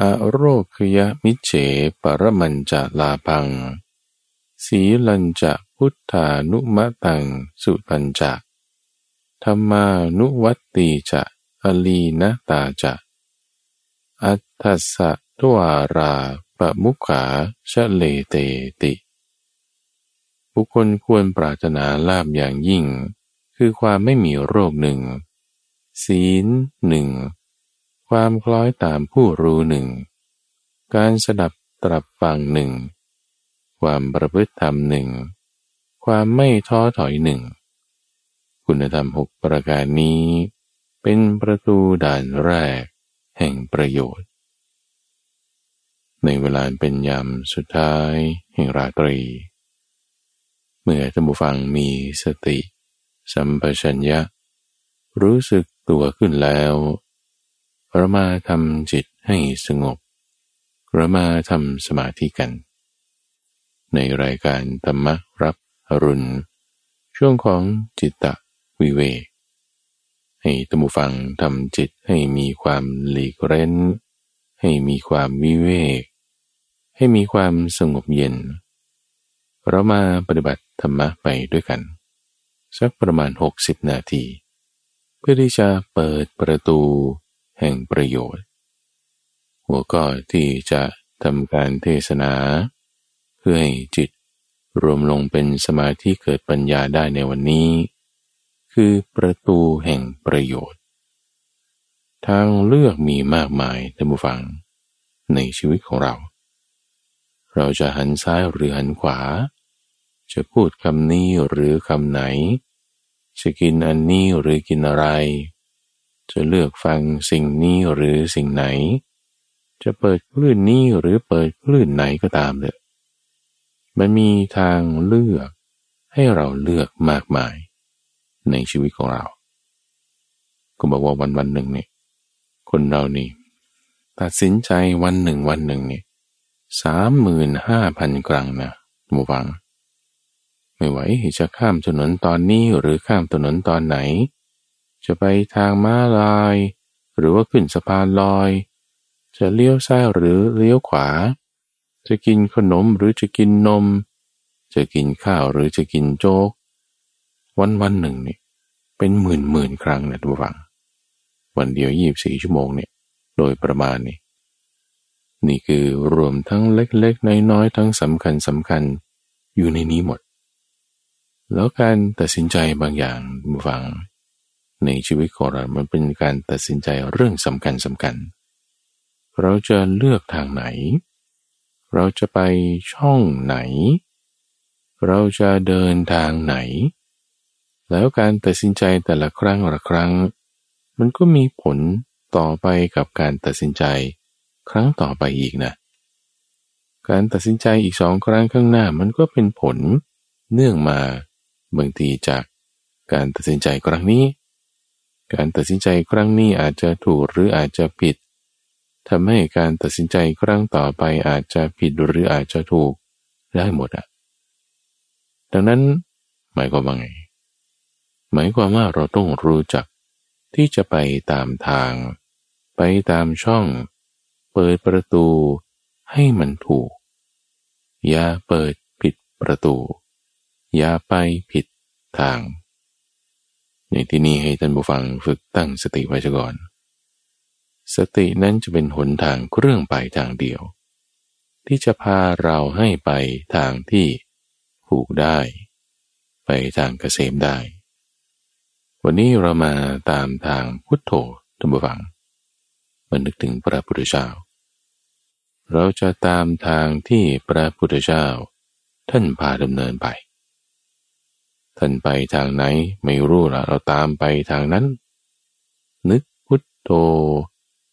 อโรคยมิเฉปรมันจะลาพัง สีลันจะพุทธานุมะตังสุตันจะธรรมานุวัตตีจะอลีนะตาจะ อัตถสะทวาราปมุขาชะเลเตติ บุคคลควรปรารถนาลาบอย่างยิ่ง คือความไม่มีโรคหนึ่ง ศีลหนึ่ง ความคล้อยตามผู้รู้หนึ่ง การสดับตรับฟังหนึ่ง ความประพฤติธรรมหนึ่ง ความไม่ท้อถอยหนึ่ง คุณธรรมหกประการนี้ เป็นประตูด่านแรก แห่งประโยชน์ ในเวลาเป็นยามสุดท้ายแห่งราตรี เมื่อท่านผู้ฟังมีสติ สัมปชัญญะ รู้สึกตัวขึ้นแล้ว เรามาทำจิตให้สงบ เรามาทำสมาธิกัน ในรายการธรรมรับอรุณ ช่วงของจิตตะวิเวกให้ตัมบูฟังทำจิตให้มีความหลีกเร้น ให้มีความวิเวก ให้มีความสงบเย็น เรามาปฏิบัติธรรมะไปด้วยกัน สักประมาณ 60 นาที เพื่อที่จะเปิดประตู แห่งประโยชน์ หัวข้อที่จะทำการเทศนา เพื่อให้จิตรวมลงเป็นสมาธิเกิดปัญญาได้ในวันนี้ คือประตูแห่งประโยชน์ ทางเลือกมีมากมายท่านผู้ฟัง ในชีวิตของเรา เราจะหันซ้ายหรือหันขวา จะพูดคำนี้หรือคำไหน จะกินอันนี้หรือกินอะไร จะเลือกฟังสิ่งนี้หรือสิ่งไหน จะเปิดคลื่นนี้หรือเปิดคลื่นไหนก็ตามเถอะมันมีทางเลือกให้เราเลือกมากมายในชีวิตของเรา ก็บอกว่าวันวันหนึ่งเนี่ยคนเรานี่ตัดสินใจวันหนึ่งวันหนึ่งเนี่ยสามหมื่นห้าพันครั้งนะหมูฟัง ไม่ไหวจะข้ามถนนตอนนี้หรือข้ามถนนตอนไหน จะไปทางม้าลาย หรือว่าขึ้นสะพานลอย จะเลี้ยวซ้ายหรือเลี้ยวขวา จะกินขนมหรือจะกินนม จะกินข้าวหรือจะกินโจ๊ก วันวันหนึ่งนี่เป็นหมื่นหมื่นครั้งนะทุกฝัง วันเดียวยี่บสี่ชั่วโมงเนี่ยโดยประมาณนี่นี่คือรวมทั้งเล็กๆ น้อยๆ ทั้งสำคัญสำคัญอยู่ในนี้หมด แล้วการตัดสินใจบางอย่างฟัง ในชีวิตของเรา มันเป็นการตัดสินใจเรื่องสำคัญสำคัญ เราจะเลือกทางไหน เราจะไปช่องไหน เราจะเดินทางไหน แล้วการตัดสินใจแต่ละครั้งละครั้ง มันก็มีผลต่อไปกับการตัดสินใจครั้งต่อไปอีกนะ การตัดสินใจอีกสองครั้งข้างหน้ามันก็เป็นผลเนื่องมาบางทีจากการตัดสินใจครั้งนี้ การตัดสินใจครั้งนี้อาจจะถูกหรืออาจจะผิดทำให้การตัดสินใจครั้งต่อไปอาจจะผิดหรืออาจจะถูกได้หมดอะดังนั้น หมายความว่าไง หมายความว่าเราต้องรู้จักที่จะไปตามทาง ไปตามช่อง เปิดประตูให้มันถูก อย่าเปิดผิดประตู อย่าไปผิดทาง ในที่นี้ให้ท่านผู้ฟังฝึกตั้งสติไว้ก่อน สตินั้นจะเป็นหนทางเครื่องไปทางเดียว ที่จะพาเราให้ไปทางที่ผูกได้ ไปทางเกษมได้ วันนี้เรามาตามทางพุทโธท่านผู้ฟังมันนึกถึงพระพุทธเจ้า เราจะตามทางที่พระพุทธเจ้า ท่านพาดำเนินไป ท่านไปทางไหนไม่รู้ละเราตามไปทางนั้น นึกพุทโธ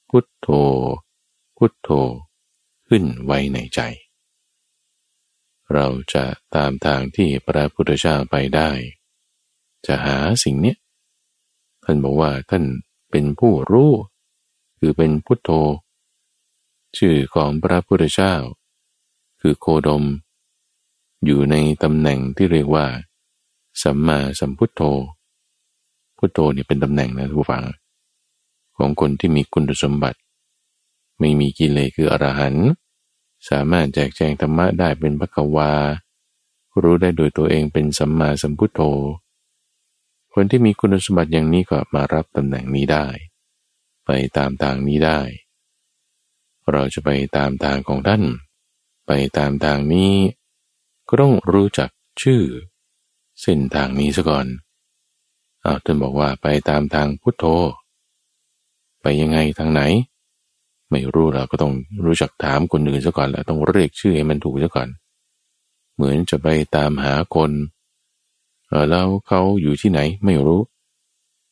พุทโธ พุทโธ ขึ้นไว้ในใจ เราจะตามทางที่พระพุทธเจ้าไปได้ จะหาสิ่งนี้ท่านบอกว่าท่านเป็นผู้รู้ คือเป็นพุทโธ ชื่อของพระพุทธเจ้า คือโคดม อยู่ในตำแหน่งที่เรียกว่า สัมมาสัมพุทโธ พุทโธเนี่ยเป็นตำแหน่งนะทุกฝัง ของคนที่มีคุณสมบัติ ไม่มีกิเลสคืออรหันต์สามารถแจกแจงธรรมะได้เป็นพระกวา รู้ได้โดยตัวเองเป็นสัมมาสัมพุทโธ คนที่มีคุณสมบัติอย่างนี้ก็มารับตำแหน่งนี้ได้ ไปตามทางนี้ได้ เราจะไปตามทางของท่าน ไปตามทางนี้ก็ต้องรู้จักชื่อ เส้นทางนี้ซะก่อนเอาท่านบอกว่าไปตามทางพุทโธ ไปยังไงทางไหน ไม่รู้เราก็ต้องรู้จักถามคนอื่นซะก่อนแล้วต้องเรียกชื่อให้มันถูกซะก่อน เหมือนจะไปตามหาคนเออแล้วเขาอยู่ที่ไหนไม่รู้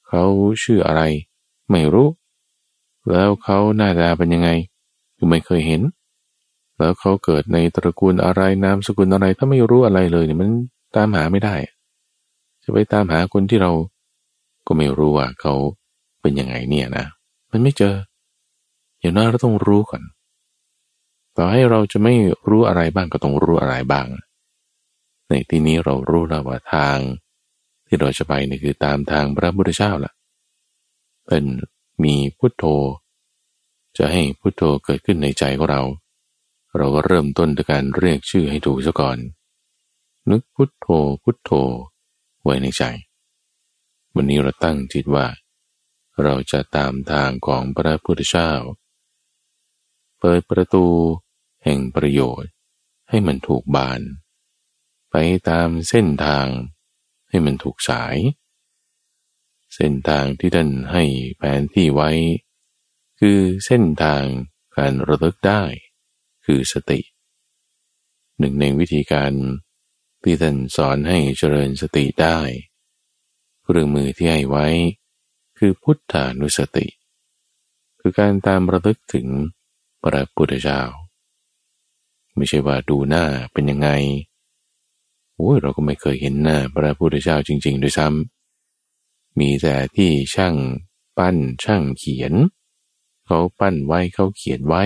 เขาชื่ออะไรไม่รู้ แล้วเขาหน้าตาเป็นยังไงคือไม่เคยเห็น แล้วเขาเกิดในตระกูลอะไรนามสกุลอะไรถ้าไม่รู้อะไรเลยเนี่ยมันตามหาไม่ได้ จะไปตามหาคนที่เราก็ไม่รู้ว่าเขาเป็นยังไงเนี่ยนะ มันไม่เจออย่างน้อยเราต้องรู้ก่อน ต่อให้เราจะไม่รู้อะไรบ้างก็ต้องรู้อะไรบ้าง ในที่นี้เรารู้แล้วว่าทาง ที่เราจะไปนี่คือตามทางพระพุทธเจ้าล่ะ เป็นมีพุทโธ จะให้พุทโธเกิดขึ้นในใจของเรา เราก็เริ่มต้นด้วยการเรียกชื่อให้ถูกซะก่อน นึกพุทโธพุทโธ ไว้ในใจ วันนี้เราตั้งจิตว่า เราจะตามทางของพระพุทธเจ้า เปิดประตูแห่งประโยชน์ให้มันถูกบาน ไปตามเส้นทางให้มันถูกสาย เส้นทางที่ท่านให้แผนที่ไว้ คือเส้นทางการระลึกได้ คือสติ หนึ่งในวิธีการ ที่ท่านสอนให้เจริญสติได้เครื่องมือที่ให้ไว้ คือพุทธานุสติ คือการตามระลึกถึงพระพุทธเจ้า ไม่ใช่ว่าดูหน้าเป็นยังไงโอ้ยเราก็ไม่เคยเห็นหน้าพระพุทธเจ้าจริง ๆ ด้วยซ้ำมีแต่ที่ช่างปั้นช่างเขียน เขาปั้นไว้เขาเขียนไว้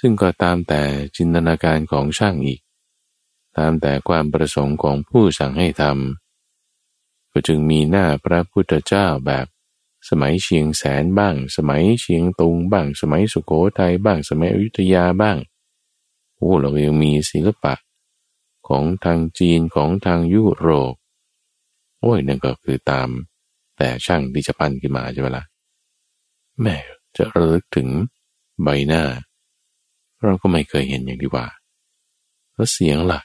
ซึ่งก็ตามแต่จินตนาการของช่างอีก ตามแต่ความประสงค์ของผู้สั่งให้ทำก็จึงมีหน้าพระพุทธเจ้าแบบสมัยเชียงแสนบ้าง สมัยเชียงตุงบ้าง สมัยสุโขทัยบ้าง สมัยอยุธยาบ้าง โอ้เรายังมีศิลปะ ของทางจีนของทางยุโรป โอ้ยนั่นก็คือตาม แต่ช่างที่จะปั้นขึ้นมาใช่ไหมละ่ะ แม่จะระลึกถึงใบหน้า เราก็ไม่เคยเห็นอย่างที่ว่า แล้วเสียงล่ะ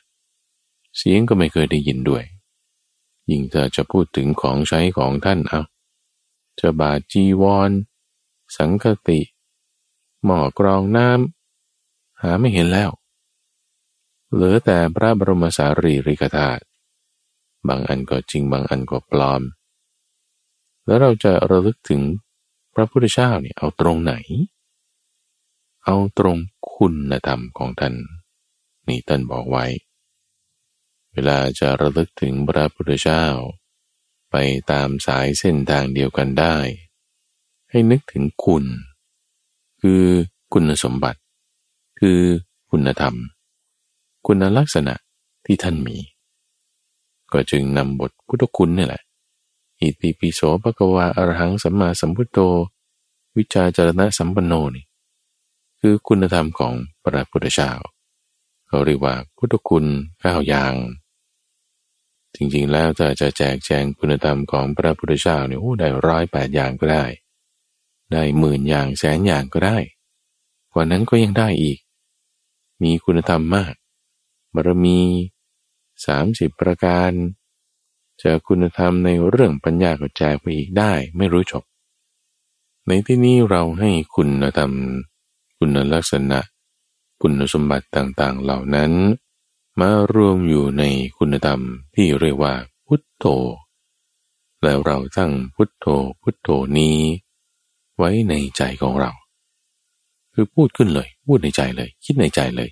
เสียงก็ไม่เคยได้ยินด้วย ยิ่งจะจะพูดถึงของใช้ของท่านเอาจะบาจีวร สังคติ หมอกรองน้ำหาไม่เห็นแล้ว เหลือแต่พระบรมสารีริกธาตุบางอันก็จริงบางอันก็ปลอม แล้วเราจะระลึกถึงพระพุทธเจ้าเนี่ยเอาตรงไหน เอาตรงคุณธรรมของท่านนี่ท่านบอกไว้ เวลาจะระลึกถึงพระพุทธเจ้า ไปตามสายเส้นทางเดียวกันได้ ให้นึกถึงคุณ คือคุณสมบัติ คือคุณธรรม คุณลักษณะที่ท่านมี ก็จึงนำบทพุทธคุณนี่แหละ อิติปิโสภควาอรหังสัมมาสัมพุทโธ วิจาจารณะสัมปันโนนี่คือคุณธรรมของพระพุทธเจ้าเขาเรียกว่าพุทธคุณเก้าอย่าง จริงๆ แล้วจะจะแจกแจงคุณธรรมของพระพุทธเจ้าเนี่ยโอ้ได้ร้อยแปดอย่างก็ได้ ได้หมื่นอย่างแสนอย่างก็ได้ กว่านั้นก็ยังได้อีก มีคุณธรรมมากบารมีสามสิบประการจะคุณธรรมในเรื่องปัญญาก็แจกไปอีกได้ไม่รู้จบ ในที่นี้เราให้คุณธรรม คุณลักษณะ คุณสมบัติต่างๆเหล่านั้น มารวมอยู่ในคุณธรรมที่เรียกว่าพุทโธ แล้วเราตั้งพุทโธพุทโธนี้ ไว้ในใจของเรา คือพูดขึ้นเลย พูดในใจเลย คิดในใจเลย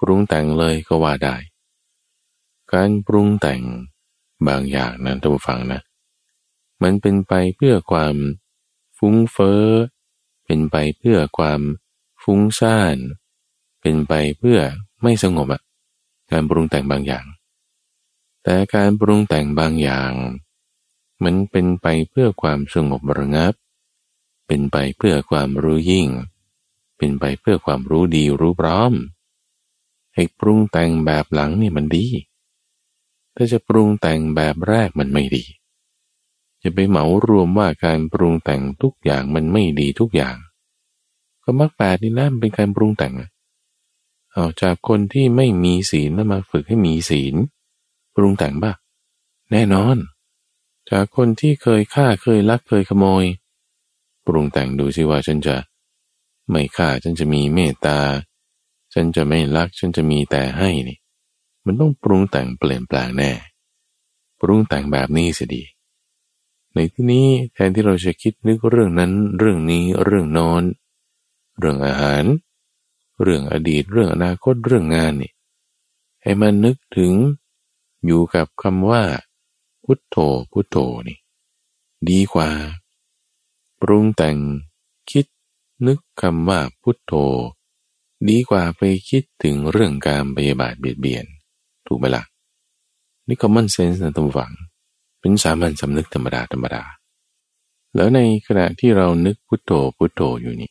ปรุงแต่งเลยก็ว่าได้ การปรุงแต่งบางอย่างนั้นท่านผู้ฟังนะ มันเป็นไปเพื่อความฟุ้งเฟ้อ เป็นไปเพื่อความฟุ้งซ่าน เป็นไปเพื่อไม่สงบอะ การปรุงแต่งบางอย่าง แต่การปรุงแต่งบางอย่าง มันเป็นไปเพื่อความสงบระงับ เป็นไปเพื่อความรู้ยิ่ง เป็นไปเพื่อความรู้ดีรู้พร้อมให้ปรุงแต่งแบบหลังนี่มันดีถ้าจะปรุงแต่งแบบแรกมันไม่ดีจะไปเหมารวมว่าการปรุงแต่งทุกอย่างมันไม่ดีทุกอย่าง ก็มักแปดนี่นะเป็นการปรุงแต่งเอาจากคนที่ไม่มีศีลแล้วมาฝึกให้มีศีลปรุงแต่งบ้าแน่นอน จากคนที่เคยฆ่าเคยลักเคยขโมย ปรุงแต่งดูสิว่าฉันจะ ไม่ฆ่าฉันจะมีเมตตา ฉันจะไม่ลักฉันจะมีแต่ให้นี่มันต้องปรุงแต่งเปลี่ยนแปลงแน่ ปรุงแต่งแบบนี้สิดี ในที่นี้แทนที่เราจะคิดนึกเรื่องนั้นเรื่องนี้เรื่องนอน เรื่องอาหาร เรื่องอดีตเรื่องอนาคตเรื่องงานนี่ให้มันนึกถึงอยู่กับคำว่า พุทโธพุทโธนี่ ดีกว่า ปรุงแต่งคิดนึกคำว่าพุทโธ ดีกว่าไปคิดถึงเรื่องการปฏิบัติเบียดเบียน ถูกไหมละ่ะ นี่ common sense นะทุกฝัง เป็นสามัญสำนึกธรรมดาธรรมดา แล้วในขณะที่เรานึกพุทโธพุทโธอยู่นี่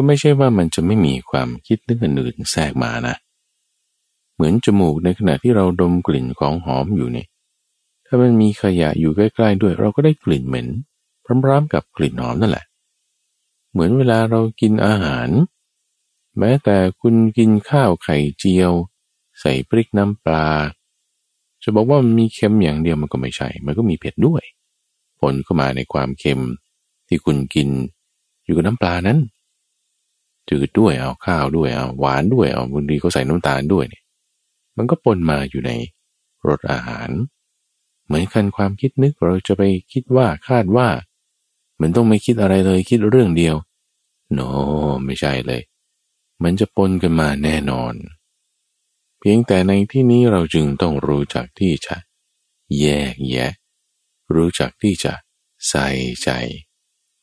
ก็ไม่ใช่ว่ามันจะไม่มีความคิดนึกอื่นแทรกมานะ เหมือนจมูกในขณะที่เราดมกลิ่นของหอมอยู่เนี่ย ถ้ามันมีขยะอยู่ใกล้ๆด้วย เราก็ได้กลิ่นเหม็นพร้อมๆกับกลิ่นหอมนั่นแหละ เหมือนเวลาเรากินอาหาร แม้แต่คุณกินข้าวไข่เจียว ใส่พริกน้ำปลา จะบอกว่ามันมีเค็มอย่างเดียวมันก็ไม่ใช่ มันก็มีเผ็ดด้วย ผลก็มาในความเค็มที่คุณกินอยู่กับน้ำปลานั้น จืดด้วยเอาข้าวด้วยเอาหวานด้วยเอาบางทีก็ใส่น้ำตาลด้วยเนี่ยมันก็ปนมาอยู่ในรสอาหาร เหมือนกันความคิดนึกเราจะไปคิดว่าคาดว่า มันต้องไม่คิดอะไรเลยคิดเรื่องเดียวโน no, ไม่ใช่เลย มันจะปนกันมาแน่นอน เพียงแต่ในที่นี้เราจึงต้องรู้จักที่จะ แยกแยะ รู้จักที่จะใส่ใจ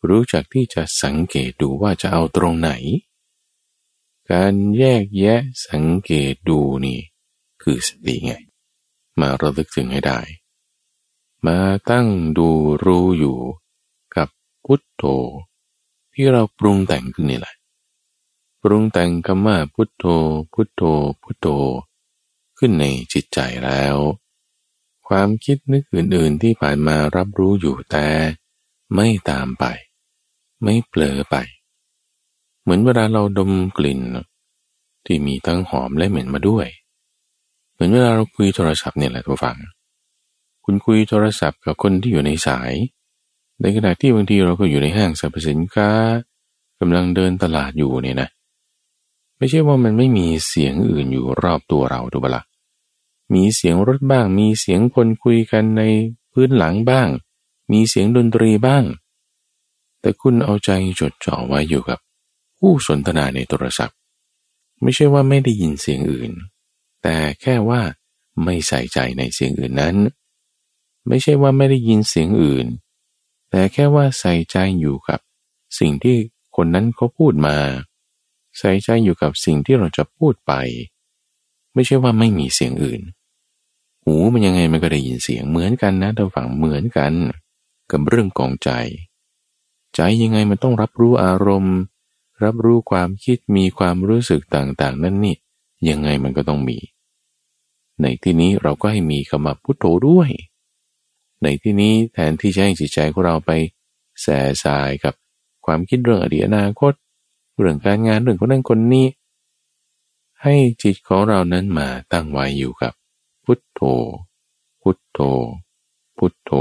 รู้จักที่จะสังเกตดูว่าจะเอาตรงไหน การแยกแยะสังเกตดูนี่ คือสติไง มาระลึกถึงให้ได้ มาตั้งดูรู้อยู่กับพุทโธ ที่เราปรุงแต่งขึ้นนี่แหละ ปรุงแต่งคำว่าพุทโธ พุทโธ พุทโธ ขึ้นในจิตใจแล้ว ความคิดนึกอื่น ๆ ที่ผ่านมารับรู้อยู่แต่ ไม่ตามไป ไม่เปลอไป เหมือนเวลาเราดมกลิ่น ที่มีทั้งหอมและเหม็นมาด้วย เหมือนเวลาเราคุยโทรศัพท์เนี่ยแหละทุกฝัง คุณคุยโทรศัพท์กับคนที่อยู่ในสาย ในขณะที่บางทีเราก็อยู่ในห้างสรรพสินค้ากำลังเดินตลาดอยู่เนี่ยนะไม่ใช่ว่ามันไม่มีเสียงอื่นอยู่รอบตัวเราถูกปะละมีเสียงรถบ้าง มีเสียงคนคุยกันในพื้นหลังบ้าง มีเสียงดนตรีบ้าง แต่คุณเอาใจจดจ่อไว้อยู่กับ ผู้สนทนาในโทรศัพท์ ไม่ใช่ว่าไม่ได้ยินเสียงอื่น แต่แค่ว่าไม่ใส่ใจในเสียงอื่นนั้น ไม่ใช่ว่าไม่ได้ยินเสียงอื่น แต่แค่ว่าใส่ใจอยู่กับสิ่งที่คนนั้นเขาพูดมา ใส่ใจอยู่กับสิ่งที่เราจะพูดไป ไม่ใช่ว่าไม่มีเสียงอื่น หูมันยังไงมันก็ได้ยินเสียงเหมือนกันนะทางฝั่งเหมือนกัน กับเรื่องของใจ ใจยังไงมันต้องรับรู้อารมณ์ รับรู้ความคิดมีความรู้สึกต่างๆ นั่นนี่ยังไงมันก็ต้องมี ในที่นี้เราก็ให้มีคำว่าพุทโธด้วย ในที่นี้แทนที่จะให้จิตใจของเราไปแสสายกับความคิดเรื่องอดีตอนาคต เรื่องการงานเรื่องคนนั้นคนนี้ ให้จิตของเรานั้นมาตั้งไว้อยู่กับ พุทโธ พุทโธ พุทโธ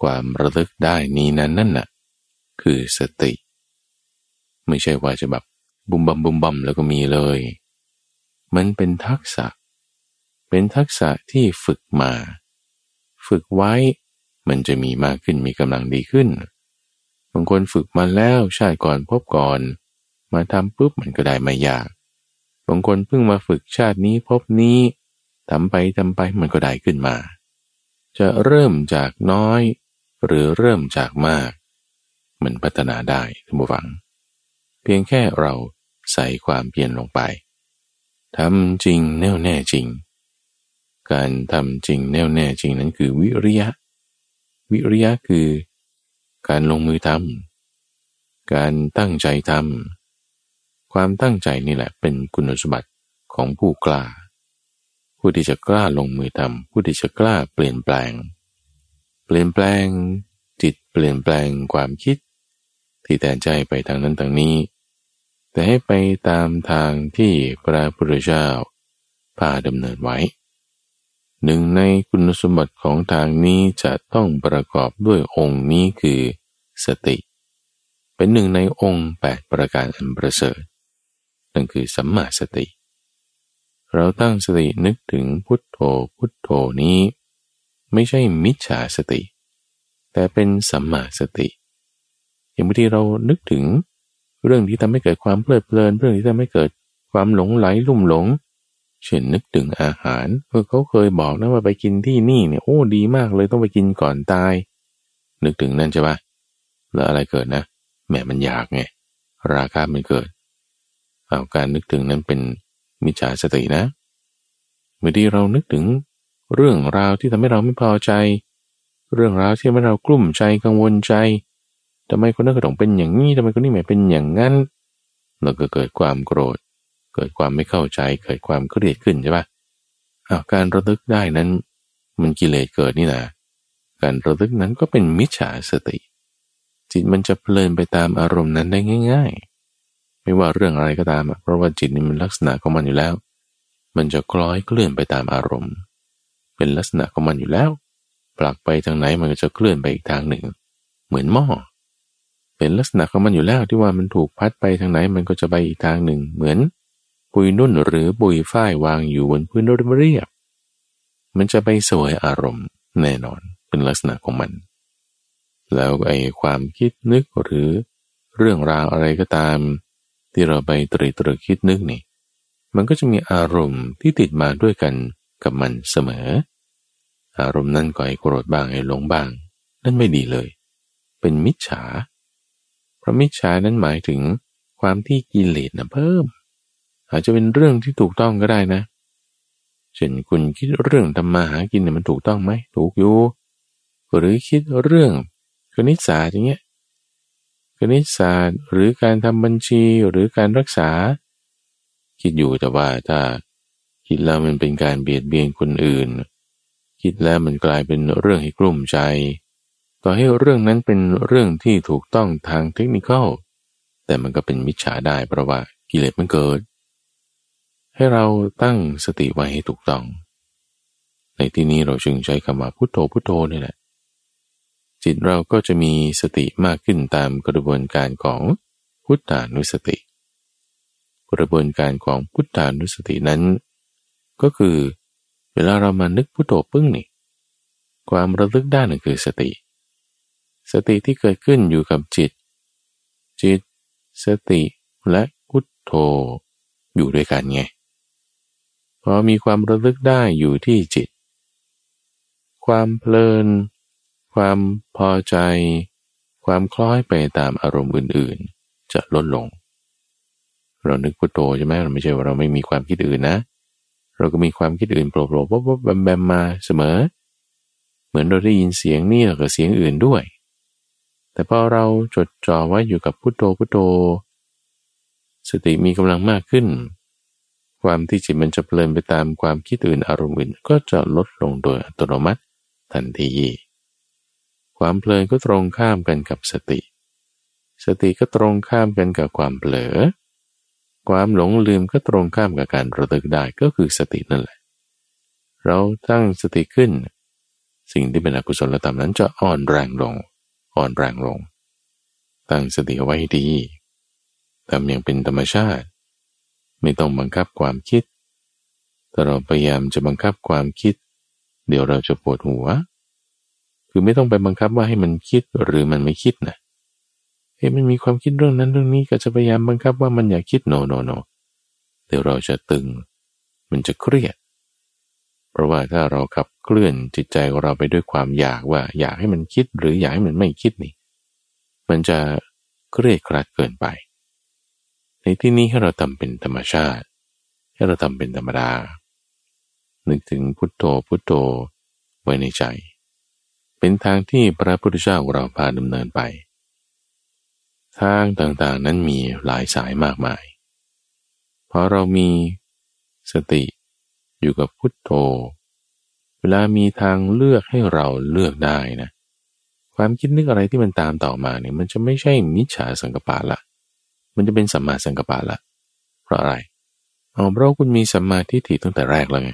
ความระลึกได้นี้นั้นนั่นน่ะคือสติ ไม่ใช่ว่าจะแบบบุมบัมบุมบัมแล้วก็มีเลย มันเป็นทักษะ เป็นทักษะที่ฝึกมา ฝึกไว้ มันจะมีมากขึ้นมีกำลังดีขึ้น บางคนฝึกมาแล้วชาติก่อนพบก่อน มาทำปุ๊บมันก็ได้ไม่ยาก บางคนเพิ่งมาฝึกชาตินี้พบนี้ทำไปทำไปมันก็ได้ขึ้นมา จะเริ่มจากน้อย หรือเริ่มจากมาก มันพัฒนาได้ท่านผู้ฟัง เพียงแค่เราใส่ความเพียรลงไปทำจริงแน่วแน่จริง การทำจริงแน่วแน่จริงนั้นคือวิริยะ วิริยะคือการลงมือทำการตั้งใจทำความตั้งใจนี่แหละเป็นคุณสมบัติของผู้กล้า ผู้ที่จะกล้าลงมือทำผู้ที่จะกล้าเปลี่ยนแปลง เปลี่ยนแปลงจิตเปลี่ยนแปลงความคิด ที่แต่ใจไปทางนั้นทางนี้ แต่ให้ไปตามทางที่พระพุทธเจ้าพาดำเนินไว้ หนึ่งในคุณสมบัติของทางนี้จะต้องประกอบด้วยองค์นี้คือสติ เป็นหนึ่งในองค์แปดประการอันประเสริฐนั่นคือสัมมาสติ เราตั้งสตินึกถึงพุทโธพุทโธนี้ ไม่ใช่มิจฉาสติ แต่เป็นสัมมาสติ อย่างบางทีเรานึกถึง เรื่องที่ทำให้เกิดความเพลิดเพลิน เรื่องที่ทำให้เกิดความหลงไหลลุ่มหลง เช่นนึกถึงอาหารเออเขาเคยบอกนะว่าไปกินที่นี่เนี่ยโอ้ดีมากเลยต้องไปกินก่อนตาย นึกถึงนั่นใช่ปะแล้วอะไรเกิดนะแม่มันอยากไงราคามันเกิดเอาการนึกถึงนั้นเป็นมิจฉาสตินะเมื่อที่เรานึกถึงเรื่องราวที่ทำให้เราไม่พอใจ เรื่องราวที่ทำให้เรากลุ้มใจกังวลใจ ทำไมคนนั้นก็ต้องเป็นอย่างนี้ทำไมคนนี้ไม่เป็นอย่างนั้นเราก็เกิดความโกรธ เกิดความไม่เข้าใจ เกิดความเครียดขึ้นใช่ปะอาการระลึกได้นั้น มันกิเลสเกิดนี่นะการระลึกนั้นก็เป็นมิจฉาสติ จิตมันจะเพลินไปตามอารมณ์นั้นได้ง่าย ๆ ไม่ว่าเรื่องอะไรก็ตามเพราะว่าจิตนี่มันลักษณะของมันอยู่แล้ว มันจะคล้อยเคลื่อนไปตามอารมณ์ เป็นลักษณะของมันอยู่แล้ว ปลักไปทางไหนมันก็จะเคลื่อนไปอีกทางหนึ่ง เหมือนหม้อ เป็นลักษณะของมันอยู่แล้วที่ว่ามันถูกพัดไปทางไหนมันก็จะไปอีกทางหนึ่งเหมือน ปุยนุ่นหรือปุยฝ้ายวางอยู่บนพื้นเรียบ มันจะไปสวยอารมณ์แน่นอนเป็นลักษณะของมัน แล้วไอ้ความคิดนึกหรือเรื่องราวอะไรก็ตาม ที่เราไปตรีตรึกคิดนึกนี่ มันก็จะมีอารมณ์ที่ติดมาด้วยกันกับมันเสมอ อารมณ์นั้นก็ให้โกรธบ้างให้หลงบ้าง นั่นไม่ดีเลย เป็นมิจฉา ราะมิจฉานั้นหมายถึงความที่กิเลสนะเพิ่ม อาจจะเป็นเรื่องที่ถูกต้องก็ได้นะ เช่นคุณคิดเรื่องทำมาหากินเนี่ยมันถูกต้องไหมถูกอยู่ หรือคิดเรื่องคณิตศาสตร์อย่างเงี้ยคณิตศาสตร์หรือการทำบัญชีหรือการรักษา คิดอยู่แต่ว่าถ้าคิดแล้วมันเป็นการเบียดเบียนคนอื่น คิดแล้วมันกลายเป็นเรื่องให้กลุ่มใจ ต่อให้เรื่องนั้นเป็นเรื่องที่ถูกต้องทางเทคนิคแต่มันก็เป็นมิจฉาได้เพราะว่ากิเลสมันเกิด ให้เราตั้งสติไว้ให้ถูกต้อง ในที่นี้เราจึงใช้คำว่าพุโทโธพุโทโธนี่แหละ จิตเราก็จะมีสติมากขึ้นตามกระบวนการของพุทธานุสติ กระบวนการของพุทธานุสตินั้น ก็คือ เวลาเรามานึกพุทโธปึ้งนี่ ความระลึกได้นั่นคือสติ สติที่เกิดขึ้นอยู่กับจิต จิต สติและพุทโธอยู่ด้วยกันไงพอมีความระลึกได้อยู่ที่จิต ความเพลิน ความพอใจ ความคล้อยไปตามอารมณ์อื่นๆ จะลดลง เรานึกพุทโธใช่ไหมเราไม่ใช่ว่าเราไม่มีความคิดอื่นนะ เราก็มีความคิดอื่นโผล่ๆป๊บๆแบมๆมาเสมอ เหมือนเราได้ยินเสียงนี่กับเสียงอื่นด้วย แต่พอเราจดจ่อไว้อยู่กับพุทโธพุทโธ สติมีกำลังมากขึ้น ความที่จิตมันจะเพลินไปตามความคิดอื่นอารมณ์อื่นก็จะลดลงโดยอัตโนมัติทันทีความเพลินก็ตรงข้ามกันกับสติ สติก็ตรงข้ามกันกับความเผลอ ความหลงลืมก็ตรงข้ามกับการระลึกได้ก็คือสตินั่นแหละ เราตั้งสติขึ้น สิ่งที่เป็นอกุศลธรรมนั้นจะอ่อนแรงลง อ่อนแรงลง ตั้งสติไว้ดีทำอย่างเป็นธรรมชาติ ไม่ต้องบังคับความคิดแต่เราพยายามจะบังคับความคิด เดี๋ยวเราจะปวดหัว คือไม่ต้องไปบังคับว่าให้มันคิดหรือมันไม่คิดนะเฮ้ยมันมีความคิดเรื่องนั้นเรื่องนี้ก็จะพยายามบังคับว่ามันอยากคิดโนโนโนเดี๋ยวเราจะตึง มันจะเครียด เพราะว่าถ้าเราขับเคลื่อนจิตใจของเราไปด้วยความอยากว่า อยากให้มันคิดหรืออยากให้มันไม่คิดนี่ มันจะเครียดครัดเกินไป ในที่นี้ให้เราทำเป็นธรรมชาติ ให้เราทำเป็นธรรมดา นึกถึงพุทโธพุทโธไว้ในใจ เป็นทางที่พระพุทธเจ้าเราพาดำเนินไป ทางต่างๆนั้นมีหลายสายมากมายพอเรามีสติ อยู่กับพุทโธ เวลามีทางเลือกให้เราเลือกได้นะ ความคิดนึกอะไรที่มันตามต่อมาเนี่ยมันจะไม่ใช่มิจฉาสังกปะละ มันจะเป็นสัมมาสังกปะละ เพราะอะไรเอาเพราะคุณมีสัมมาทิฏฐิตั้งแต่แรกแล้วไง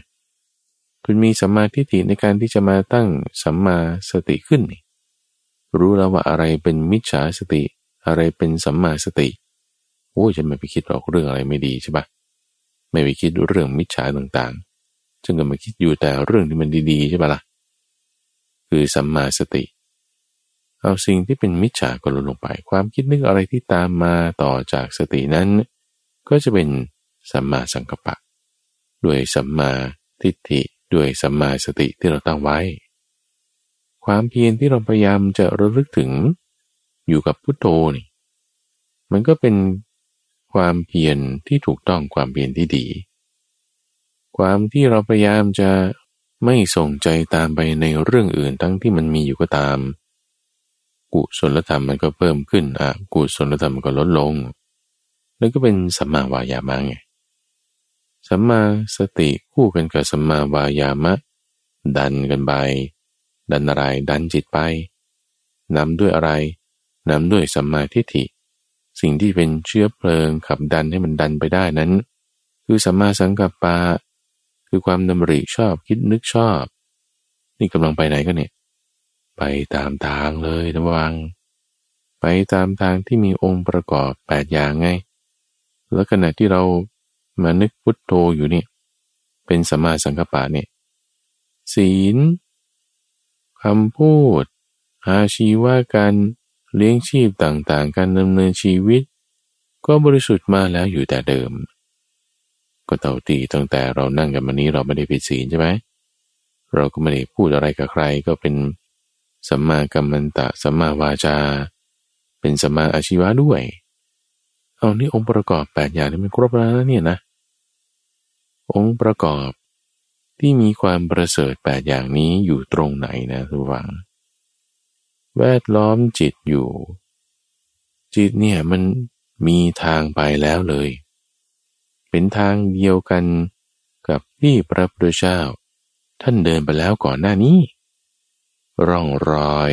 คุณมีสัมมาทิฏฐิในการที่จะมาตั้งสัมมาสติขึ้นนี่รู้แล้วว่าอะไรเป็นมิจฉาสติ อะไรเป็นสัมมาสติโอ้ยจะไม่ไปคิดหรอกเรื่องอะไรไม่ดีใช่ปะไม่ไปคิดเรื่องมิจฉาต่างๆ จึงก็มาคิดอยู่แต่เรื่องที่มันดีๆใช่ปะละ่ะ คือสัมมาสติ เอาสิ่งที่เป็นมิจฉากลลงไป ความคิดนึกอะไรที่ตามมาต่อจากสตินั้น ก็จะเป็นสัมมาสังกัปปะ ด้วยสัมมาทิฏฐิด้วยสัมมาสติที่เราตั้งไว้ ความเพียรที่เราพยายามจะระลึกถึงอยู่กับพุทโธนี่ มันก็เป็นความเพียรที่ถูกต้องความเพียรที่ดี ความที่เราพยายามจะไม่ส่งใจตามไปในเรื่องอื่นทั้งที่มันมีอยู่ก็ตาม กุศลธรรมมันก็เพิ่มขึ้นอะกุศลธรรมมันก็ลดลงนั่นก็เป็นสัมมาวายามะไงสัมมาสติคู่กันกับสัมมาวายามะ ดันกันไปดันอะไรดันจิตไปนำด้วยอะไรนำด้วยสัมมาทิฏฐิ สิ่งที่เป็นเชื้อเพลิงขับดันให้มันดันไปได้นั้น คือสัมมาสังกัปปะ คือความดำริชอบคิดนึกชอบ นี่กำลังไปไหนกันเนี่ย ไปตามทางเลยนะวัง ไปตามทางที่มีองค์ประกอบแปดอย่างไง แล้วขณะที่เรามานึกพุทโธอยู่เนี่ย เป็นสัมมาสังกัปปะเนี่ย ศีลคำพูด อาชีวะการเลี้ยงชีพต่างๆ การดำเนินชีวิต ก็บริสุทธิ์มาแล้วอยู่แต่เดิม ก็เต่าตีตั้งแต่เรานั่งกันมานี้เราไม่ได้ผิดศีลใช่ไหมเราก็ไม่ได้พูดอะไรกับใครก็เป็นสัมมากัมมันตะสัมมาวาจา เป็นสัมมาอาชีวะด้วย เอานี่องค์ประกอบแปดอย่างนี้มันครบแล้วเนี่ยนะ องค์ประกอบที่มีความประเสริฐแปดอย่างนี้อยู่ตรงไหนนะทุกฝัง แวดล้อมจิตอยู่ จิตเนี่ยมันมีทางไปแล้วเลย เป็นทางเดียวกันกับที่พระพุทธเจ้า ท่านเดินไปแล้วก่อนหน้านี้ ร่องรอย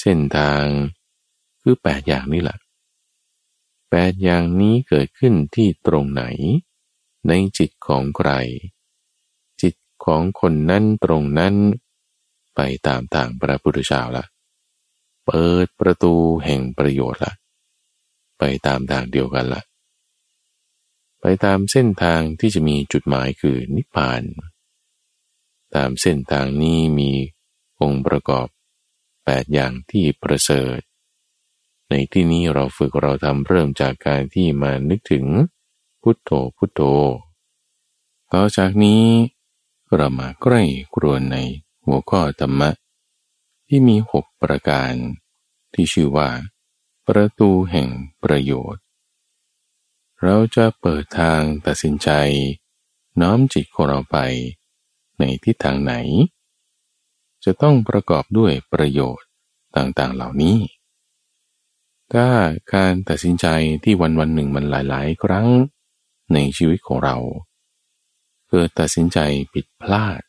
เส้นทาง คือแปดอย่างนี้แหละแปดอย่างนี้เกิดขึ้นที่ตรงไหน ในจิตของใคร จิตของคนนั้นตรงนั้น ไปตามทางพระพุทธเจ้าละเปิดประตูแห่งประโยชน์ละไปตามทางเดียวกันละ ไปตามเส้นทางที่จะมีจุดหมายคือนิพพาน ตามเส้นทางนี้มีองค์ประกอบแปดอย่างที่ประเสริฐ ในที่นี้เราฝึกเราทำเริ่มจากการที่มานึกถึงพุทโธพุทโธต่อจากนี้เรามาใกล้กรวนในหัวข้อธรรมะ ที่มีหกประการ ที่ชื่อว่า ประตูแห่งประโยชน์ เราจะเปิดทางตัดสินใจ น้อมจิตของเราไป ในทิศทางไหน จะต้องประกอบด้วยประโยชน์ต่างๆเหล่านี้ ถ้าการตัดสินใจที่วันวันหนึ่งมันหลาย ๆ ครั้งในชีวิตของเรา เกิดตัดสินใจผิดพลาด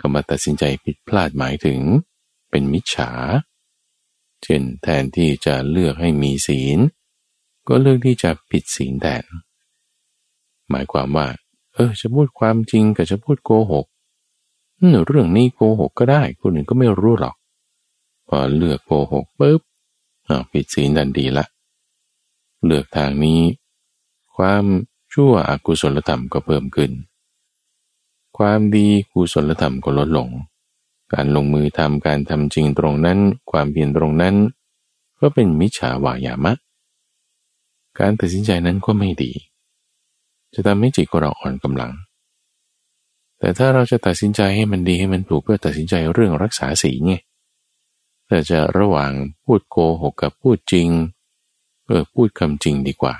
คำว่าตัดสินใจผิดพลาดหมายถึง เป็นมิจฉา เช่นแทนที่จะเลือกให้มีศีล ก็เลือกที่จะผิดศีลแทนหมายความว่า เออ จะพูดความจริงกับจะพูดโกหกเรื่องนี้โกหกก็ได้ คนอื่นก็ไม่รู้หรอก พอเลือกโกหกปุ๊บผิดศีลดันดีละ เลือกทางนี้ ความชั่วอกุศลธรรมก็เพิ่มขึ้น ความดีกุศลธรรมก็ลดลง การลงมือทำการทำจริงตรงนั้น ความเพียรตรงนั้น ก็เป็นมิจฉาวายามะ การตัดสินใจนั้นก็ไม่ดี จะทำให้จิตของเราอ่อนกำลัง แต่ถ้าเราจะตัดสินใจให้มันดีให้มันถูกเพื่อตัดสินใจเรื่องรักษาศีลไงแต่จะระหว่างพูดโกหกกับพูดจริงเออพูดคำจริงดีกว่า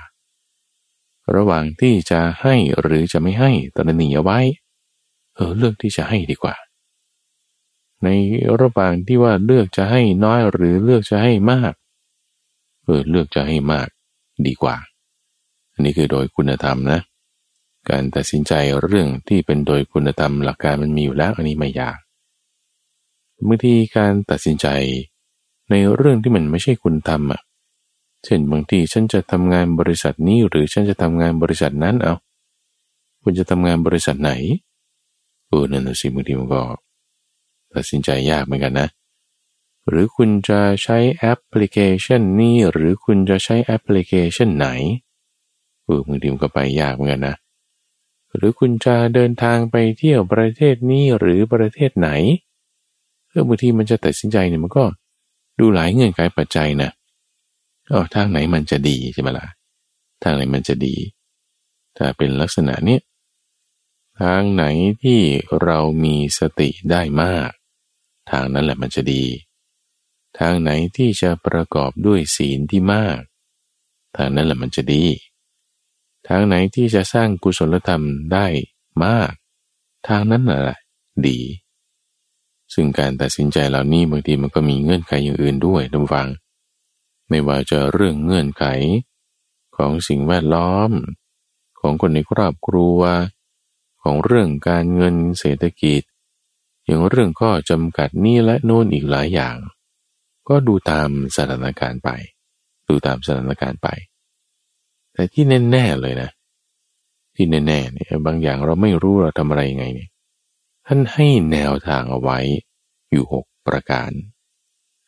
ระหว่างที่จะให้หรือจะไม่ให้ตระหนีเอาไว้ เออเลือกที่จะให้ดีกว่า ในระหว่างที่ว่าเลือกจะให้น้อยหรือเลือกจะให้มาก เออเลือกจะให้มาก ดีกว่า อันนี้คือโดยคุณธรรมนะ การตัดสินใจเรื่องที่เป็นโดยคุณธรรมหลักการมันมีอยู่แล้วอันนี้ไม่ยากบางทีการตัดสินใจในเรื่องที่มันไม่ใช่คุณธรรมอะ เช่นบางทีฉันจะทำงานบริษัทนี้หรือฉันจะทำงานบริษัทนั้นเอาคุณจะทำงานบริษัทไหนเออนั่นสิบางทีมันก็ตัดสินใจยากเหมือนกันนะ หรือคุณจะใช้แอปพลิเคชันนี้ หรือคุณจะใช้แอปพลิเคชันไหนเออบางทีมันก็ไปยากเหมือนกันนะ หรือคุณจะเดินทางไปเที่ยวประเทศนี้หรือประเทศไหนเออบางทีมันจะตัดสินใจเนี่ยมันก็ดูหลายเงื่อนไขปัจจัยนะอ๋อทางไหนมันจะดีใช่ไหมละ่ะทางไหนมันจะดี ถ้าเป็นลักษณะเนี้ยทางไหนที่เรามีสติได้มาก ทางนั้นแหละมันจะดี ทางไหนที่จะประกอบด้วยศีลที่มาก ทางนั้นแหละมันจะดี ทางไหนที่จะสร้างกุศลธรรมได้มาก ทางนั้นแหละดี ซึ่งการตัดสินใจเหล่านี้บางทีมันก็มีเงื่อนไขอย่างอื่นด้วยทุกฟัง ไม่ว่าจะเรื่องเงื่อนไขของสิ่งแวดล้อม ของคนในครอบครัว ของเรื่องการเงินเศรษฐกิจ อย่างเรื่องข้อจำกัดนี่และโน่นอีกหลายอย่าง ก็ดูตามสถานการณ์ไป ดูตามสถานการณ์ไป แต่ที่แน่ๆเลยนะ ที่แน่ๆเนี่ยบางอย่างเราไม่รู้เราทำอะไรยังไงเนี่ยท่านให้แนวทางเอาไว้อยู่หกประการ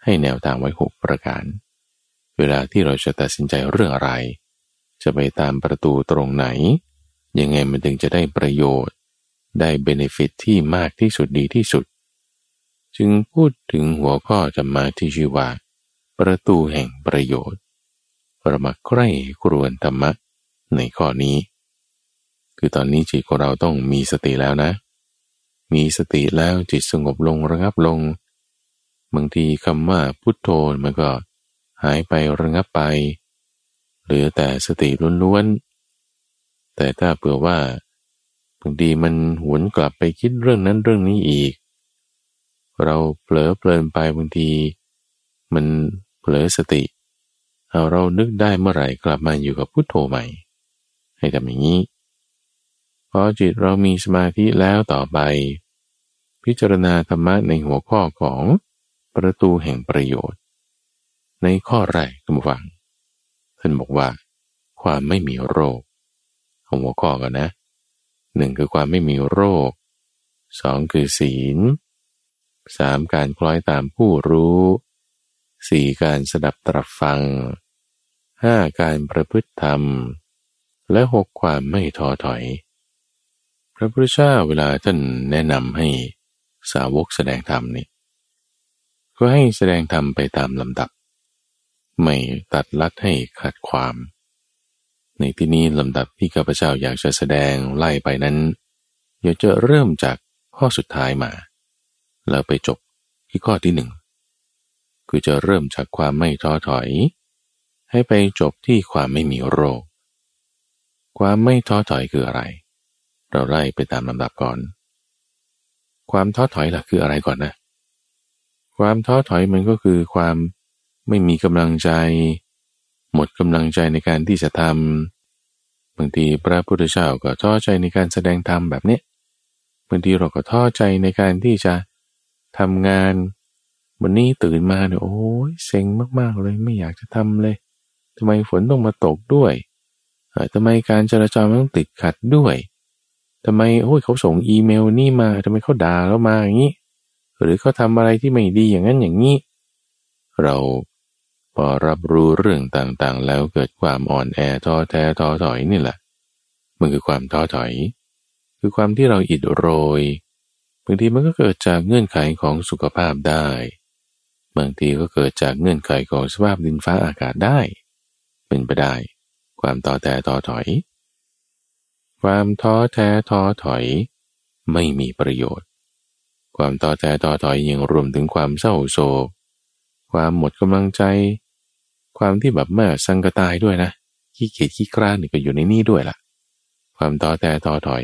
ให้แนวทางไว้หกประการ เวลาที่เราจะตัดสินใจเรื่องอะไร จะไปตามประตูตรงไหน ยังไงมันถึงจะได้ประโยชน์ ได้เบนฟิตที่มากที่สุดดีที่สุด จึงพูดถึงหัวข้อจะมาที่ชื่อว่า ประตูแห่งประโยชน์เรามาใกล้ครวนธรรมะในข้อนี้ คือตอนนี้จิตของเราต้องมีสติแล้วนะ มีสติแล้วจิตสงบลงระงับลง บางทีคำว่าพุทโธมันก็หายไประงับไป เหลือแต่สติล้วนๆ แต่ถ้าเผื่อว่าบางทีมันหวนกลับไปคิดเรื่องนั้นเรื่องนี้อีก เราเผลอเพลินไปบางที มันเผลอสติเอาเรานึกได้เมื่อไหร่กลับมาอยู่กับพุทโธใหม่ ให้ทำอย่างนี้พอจิตเรามีสมาธิแล้วต่อไป พิจารณาธรรมะในหัวข้อของประตูแห่งประโยชน์ ในข้อแรกคุณฟังท่านบอกว่า ความไม่มีโรคของหัวข้อกันนะหนึ่งคือความไม่มีโรคสองคือศีล สามการคล้อยตามผู้รู้สี่การสดับตรับฟังห้าการประพฤติธรรม และหกความไม่ท้อถอย พระพุทธเจ้าเวลาท่านแนะนำให้สาวกแสดงธรรมนี่ก็ให้แสดงธรรมไปตามลำดับ ไม่ตัดลัดให้ขัดความ ในที่นี้ลำดับที่ข้าพเจ้าอยากจะแสดงไล่ไปนั้นอยากจะเริ่มจากข้อสุดท้ายมา แล้วไปจบที่ข้อที่หนึ่งคือจะเริ่มจากความไม่ท้อถอย ให้ไปจบที่ความไม่มีโรค ความไม่ท้อถอยคืออะไร เราไล่ไปตามลำดับก่อน ความท้อถอยล่ะคืออะไรก่อนนะ ความท้อถอยมันก็คือความไม่มีกำลังใจ หมดกำลังใจในการที่จะทำบางทีพระพุทธเจ้าก็ท้อใจในการแสดงธรรมแบบนี้บางทีเราก็ท้อใจในการที่จะ ทำงาน วันนี้ตื่นมาเนี่ยโอ้ยเซ็งมากๆเลยไม่อยากจะทำเลยทำไมฝนต้องมาตกด้วยทำไมการจราจรมันต้องติดขัดด้วยทำไมโอ้ยเขาส่งอีเมลนี่มาทำไมเขาด่าเรามาอย่างนี้ หรือเขาทำอะไรที่ไม่ดีอย่างนั้นอย่างนี้ เราพอรับรู้เรื่องต่างๆ แล้วเกิดความอ่อนแอท้อแท้ท้อถอยนี่แหละ มันคือความท้อถอย คือความที่เราอิดโรยางทีมันก็เกิดจากเงื่อนไขของสุขภาพได้ บางทีก็เกิดจากเงื่อนไขของสภาพดินฟ้าอากาศได้ เป็นไปได้ ความท้อแท้ท้อถอย ความท้อแท้ท้อถอย ไม่มีประโยชน์ ความท้อแท้ท้อถอยยังรวมถึงความเศร้าโศก ความหมดกำลังใจ ความที่แบบแม่สังกตายด้วยนะขี้เกียจขี้กร้านนี่ก็อยู่ในนี่ด้วยละ่ะ ความต่อแต่ต่อถอย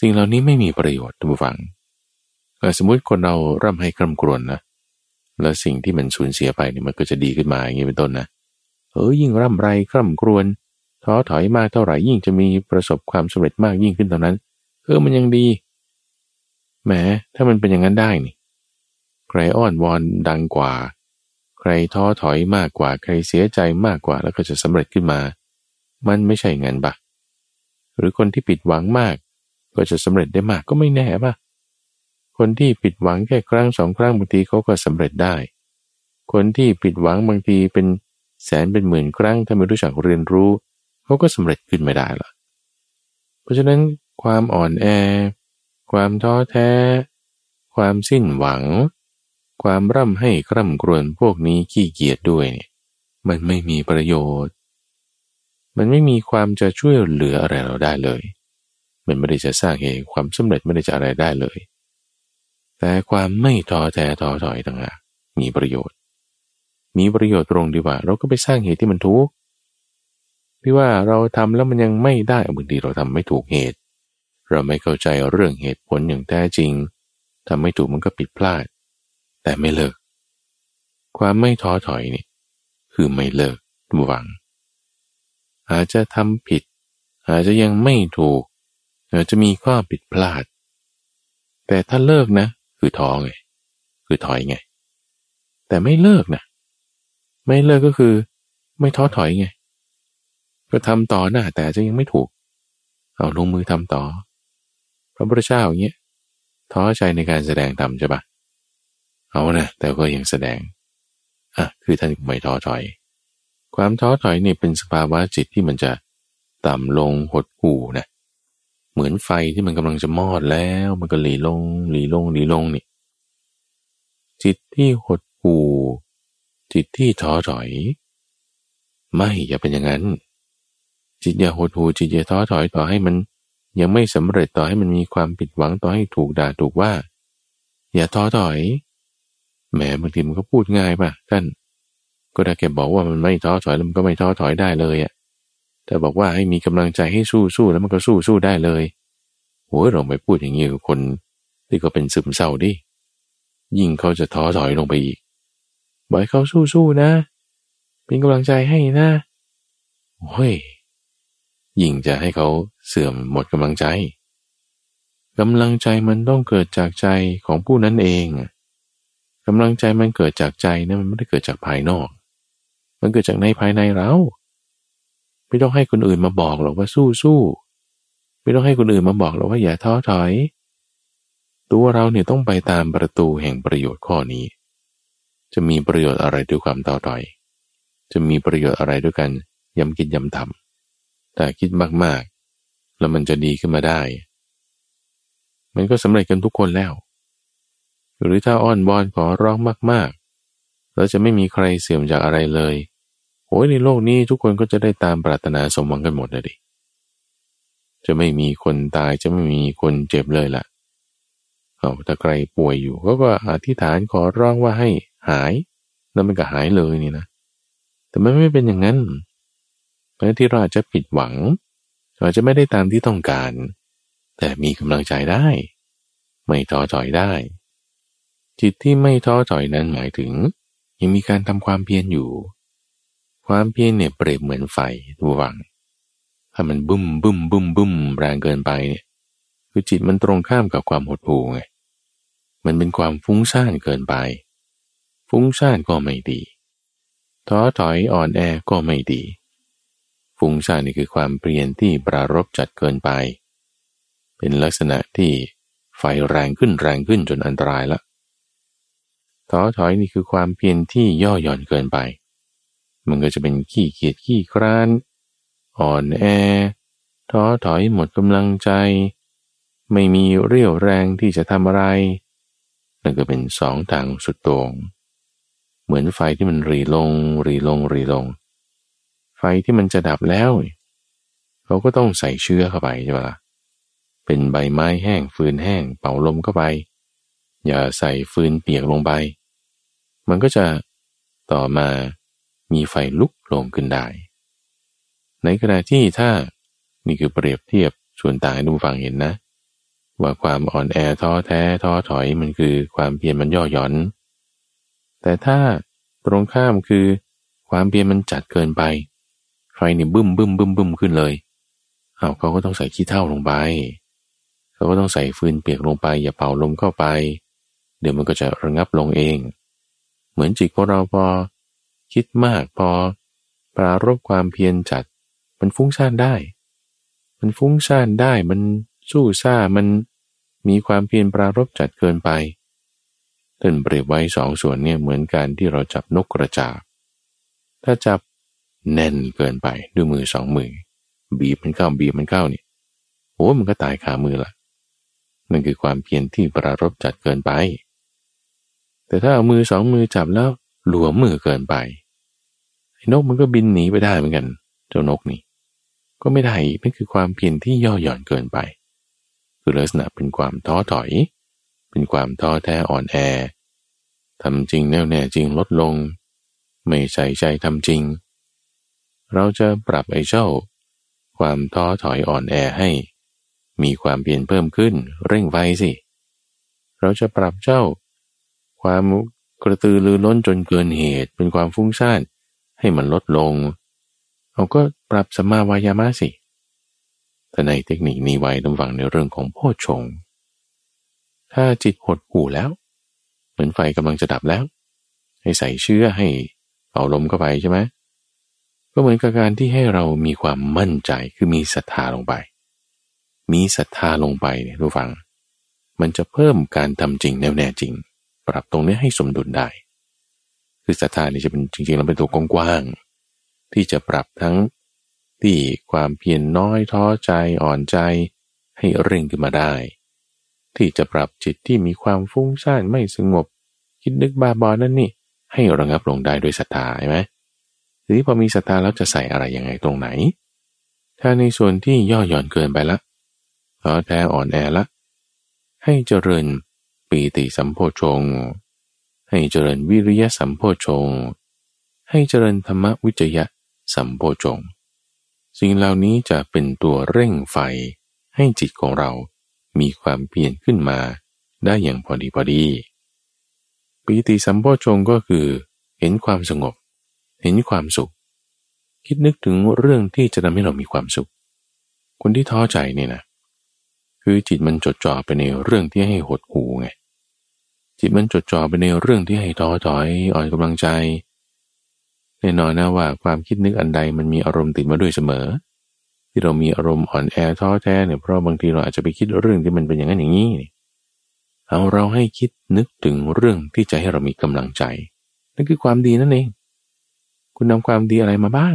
สิ่งเหล่านี้ไม่มีประโยชน์ทุกฝังสมมุติคนเราร่ำให้คร่ำครวญนะแล้วสิ่งที่มันสูญเสียไปเนี่ยมันก็จะดีขึ้นมาอย่างนี้เป็นต้นนะเออยิ่งร่ำไรคร่ำครวญท้อถอยมากเท่าไหร่ยิ่งจะมีประสบความสำเร็จมากยิ่งขึ้นเท่านั้นเออมันยังดีแหมถ้ามันเป็นอย่างนั้นได้นี่ใครอ้อนวอนดังกว่า ใครท้อถอยมากกว่า ใครเสียใจมากกว่าแล้วก็จะสำเร็จขึ้นมา มันไม่ใช่เงินปะหรือคนที่ปิดหวังมาก ก็จะสำเร็จได้มากก็ไม่แน่ป่ะคนที่ปิดหวังแค่ครั้งสองครั้งบางทีเขาก็สำเร็จได้ คนที่ปิดหวังบางทีเป็นแสนเป็นหมื่นครั้งถ้าไม่รู้จักเรียนรู้เขาก็สำเร็จขึ้นไม่ได้ละเพราะฉะนั้นความอ่อนแอ ความท้อแท้ ความสิ้นหวัง ความร่ำให้คร่ำกรวนพวกนี้ขี้เกียจด้วยเนี่ยมันไม่มีประโยชน์ มันไม่มีความจะช่วยเหลืออะไรเราได้เลย มันไม่ได้จะสร้างเหตุความสำเร็จไม่ได้จะอะไรได้เลย แต่ความไม่ท้อแท้ท้อถอยต่างหากมีประโยชน์ มีประโยชน์ตรงดีว่า เราก็ไปสร้างเหตุที่มันทุกข์พี่ว่าเราทำแล้วมันยังไม่ได้บางทีเราทำไม่ถูกเหตุ เราไม่เข้าใจเรื่องเหตุผลอย่างแท้จริงทำไม่ถูกมันก็ผิดพลาด แต่ไม่เลิก ความไม่ท้อถอยนี่คือไม่เลิกหวัง อาจจะทำผิด อาจจะยังไม่ถูก จะมีข้อผิดพลาด แต่ถ้าเลิกนะ คือท้อไง คือถอยไง แต่ไม่เลิกนะ ไม่เลิกก็คือ ไม่ท้อถอยไง ก็ทำต่อหน้าแต่จะยังไม่ถูก เอาลงมือทำต่อ พระพุทธเจ้าอย่างเงี้ยท้อใจในการแสดงธรรมใช่ปะเอานะแต่ก็ยังแสดงอะคือท่านไม่ท้อถอย ความท้อถอยนี่เป็นสภาวะจิตที่มันจะต่ำลงหดหู่นะ เหมือนไฟที่มันกำลังจะมอดแล้ว มันก็หลีลงหลีลงหลีลงนี่จิตที่หดหู่จิตที่ท้อถอย ไม่อย่าเป็นอย่างนั้น จิตอย่าหดหู่จิตอย่าท้อถอยต่อให้มัน ยังไม่สำเร็จต่อให้มันมีความผิดหวังต่อให้ถูกด่าถูกว่า อย่าท้อถอยแหมบางทีมันก็พูดง่ายป่ะท่าน ก็ได้แกบอกว่ามันไม่ท้อถอยแล้วมันก็ไม่ท้อถอยได้เลยอะ แต่บอกว่าให้มีกำลังใจให้สู้สู้แล้วมันก็สู้สู้ได้เลยโหเราไม่พูดอย่างนี้กับคนที่ก็เป็นซึมเศร้าดิ ยิ่งเขาจะท้อถอยลงไปอีกบอกให้เขาสู้สู้นะ เป็นกำลังใจให้นะโอ้ยยิ่งจะให้เขาเสื่อมหมดกำลังใจกำลังใจมันต้องเกิดจากใจของผู้นั้นเองกำลังใจมันเกิดจากใจนะมันไม่ได้เกิดจากภายนอก มันเกิดจากในภายในเรา ไม่ต้องให้คนอื่นมาบอกหรอกว่าสู้สู้ไม่ต้องให้คนอื่นมาบอกเราว่าอย่าท้อถอย ตัวเราเนี่ยต้องไปตามประตูแห่งประโยชน์ข้อนี้ จะมีประโยชน์อะไรด้วยความท้อถอย จะมีประโยชน์อะไรด้วยกันย้ำคิดย้ำทำแต่คิดมากๆ แล้วมันจะดีขึ้นมาได้ มันก็สำเร็จกันทุกคนแล้ว หรือถ้าอ้อนวอนขอร้องมากๆ แล้วจะไม่มีใครเสื่อมจากอะไรเลย อ้ยในโลกนี้ทุกคนก็จะได้ตามปรารถนาสมหวังกันหมดเลยดิจะไม่มีคนตายจะไม่มีคนเจ็บเลยล่ะเอาถ้าใครป่วยอยู่ก็ก็อธิษฐานขอร้องว่าให้หาย แล้วมันก็หายเลยนี่นะ แต่มันไม่เป็นอย่างนั้นเพราะที่เราอาจจะผิดหวังอาจจะไม่ได้ตามที่ต้องการ แต่มีกำลังใจได้ ไม่ท้อถอยได้ จิตที่ไม่ท้อถอยนั้นหมายถึง ยังมีการทำความเพียรอยู่ ความเพียรเนี่ยเปรียบเหมือนไฟดูวัง ถ้ามันบุ้มบุ้มบุ้มบุ้มแรงเกินไปเนี่ยคือจิตมันตรงข้ามกับความหดหู่ไง มันเป็นความฟุ้งซ่านเกินไป ฟุ้งซ่านก็ไม่ดี ท้อถอยอ่อนแอก็ไม่ดี ฟุ้งซ่านนี่คือความเปลี่ยนที่ปรารบจัดเกินไป เป็นลักษณะที่ไฟแรงขึ้นแรงขึ้นจนอันตรายละท้อถอยนี่คือความเพียรที่ย่อหย่อนเกินไป มันก็จะเป็นขี้เกียจขี้คร้าน อ่อนแอ ท้อถอยหมดกำลังใจ ไม่มีเรี่ยวแรงที่จะทำอะไร นั่นก็เป็นสองทางสุดโต่งเหมือนไฟที่มันรีลง รีลง รีลง ไฟที่มันจะดับแล้วเขาก็ต้องใส่เชื้อเข้าไปใช่ไหมล่ะ เป็นใบไม้แห้งฟืนแห้งเป่าลมเข้าไป อย่าใส่ฟืนเปียกลงไป มันก็จะต่อมา มีไฟลุกโลงขึ้นได้ ในขณะที่ถ้านี่คือเปรียบเทียบส่วนต่างให้ดูฟังเห็นนะ ว่าความอ่อนแอท้อแท้ท้อถอยมันคือความเพียรมันย่อหย่อน แต่ถ้าตรงข้ามคือความเพียรมันจัดเกินไป ไฟนี่บึ้มบึ้มบึ้มบึ้มขึ้นเลยเอาเขาก็ต้องใส่ขี้เถ้าลงไป เขาก็ต้องใส่ฟืนเปียกลงไป อย่าเป่าลมเข้าไป เดี๋ยวมันก็จะระงับลงเอง เหมือนจิตของเราพอ คิดมากพอ ปรารบความเพียรจัด มันฟุ้งซ่านได้ มันฟุ้งซ่านได้มันสู้ซ่ามันมีความเพียรปรารบจัดเกินไปท่านเปรียบไว้สองส่วนเนี่ยเหมือนการที่เราจับนกกระจาบ ถ้าจับแน่นเกินไปด้วยมือสองมือ บีบมันเข้าบีบมันเข้าเนี่ยโอ้มันก็ตายขามือละนั่นคือความเพียรที่ปรารบจัดเกินไป แต่ถ้าเอามือสองมือจับแล้วหลวมมือเกินไป นกมันก็บินหนีไปได้เหมือนกันเจ้านกนี่ ก็ไม่ได้นั่นคือความเพียรที่ย่อหย่อนเกินไป คือลักษณะเป็นความท้อถอย เป็นความท้อแท้อ่อนแอทำจริงแน่วแน่จริงลดลง ไม่ใส่ใจทำจริง เราจะปรับไอ้เจ้า ความท้อถอยอ่อนแอให้ มีความเปลี่ยนเพิ่มขึ้น เร่งไฟสิ เราจะปรับเจ้า ความกระตือรือร้นจนเกินเหตุเป็นความฟุ้งซ่าน ให้มันลดลง เราก็ปรับสมาวายามะสิแต่ในเทคนิคนี้ไว้ต้องฟังในเรื่องของโพชง ถ้าจิตหดหู่แล้ว เหมือนไฟกำลังจะดับแล้ว ให้ใส่เชื้อให้เป่าลมเข้าไปใช่ไหมก็เหมือนกับการที่ให้เรามีความมั่นใจคือมีศรัทธาลงไป มีศรัทธาลงไปเนี่ยทุกฟัง มันจะเพิ่มการทำจริงแน่แน่จริง ปรับตรงนี้ให้สมดุลได้ คือศรัทธานี่จะเป็นจริงๆแล้วเป็นตัวกว้างๆที่จะปรับทั้งที่ความเพียรนน้อยท้อใจอ่อนใจให้เร่งขึ้นมาได้ ที่จะปรับจิตที่มีความฟุ้งซ่านไม่สงบ คิดนึกบาบอนั่นนี่ ให้ระงับลงได้ด้วยศรัทธาใช่ไหมทีนี้พอมีศรัทธาแล้วจะใส่อะไรยังไงตรงไหน ถ้าในส่วนที่ย่อหย่อนเกินไปละท้อแท้อ่อนแอละ ให้เจริญปีติสัมโพชง ให้เจริญวิริยะสัมโพชง ให้เจริญธรรมวิจยะสัมโพชง สิ่งเหล่านี้จะเป็นตัวเร่งไฟ ให้จิตของเรามีความเปลี่ยนขึ้นมาได้อย่างพอดีพอดีปีติสัมโพชงก็คือเห็นความสงบ เห็นความสุข คิดนึกถึงเรื่องที่จะทำให้เรามีความสุข คนที่ท้อใจเนี่ยนะ คือจิตมันจดจ่อไปในเรื่องที่ให้หดหูไง จิตมันจดจ่อไปในเรื่องที่ให้ท้อถอยอ่อนกำลังใจแน่นอนนะว่าความคิดนึกอันใดมันมีอารมณ์ติดมาด้วยเสมอ ที่เรามีอารมณ์อ่อนแอท้อแท้เนี่ยเพราะบางทีเราอาจจะไปคิดเรื่องที่มันเป็นอย่างนั้นอย่างนี้เอาเราให้คิดนึกถึงเรื่องที่จะให้เรามีกำลังใจ นั่นคือความดีนั่นเอง คุณนำความดีอะไรมาบ้าง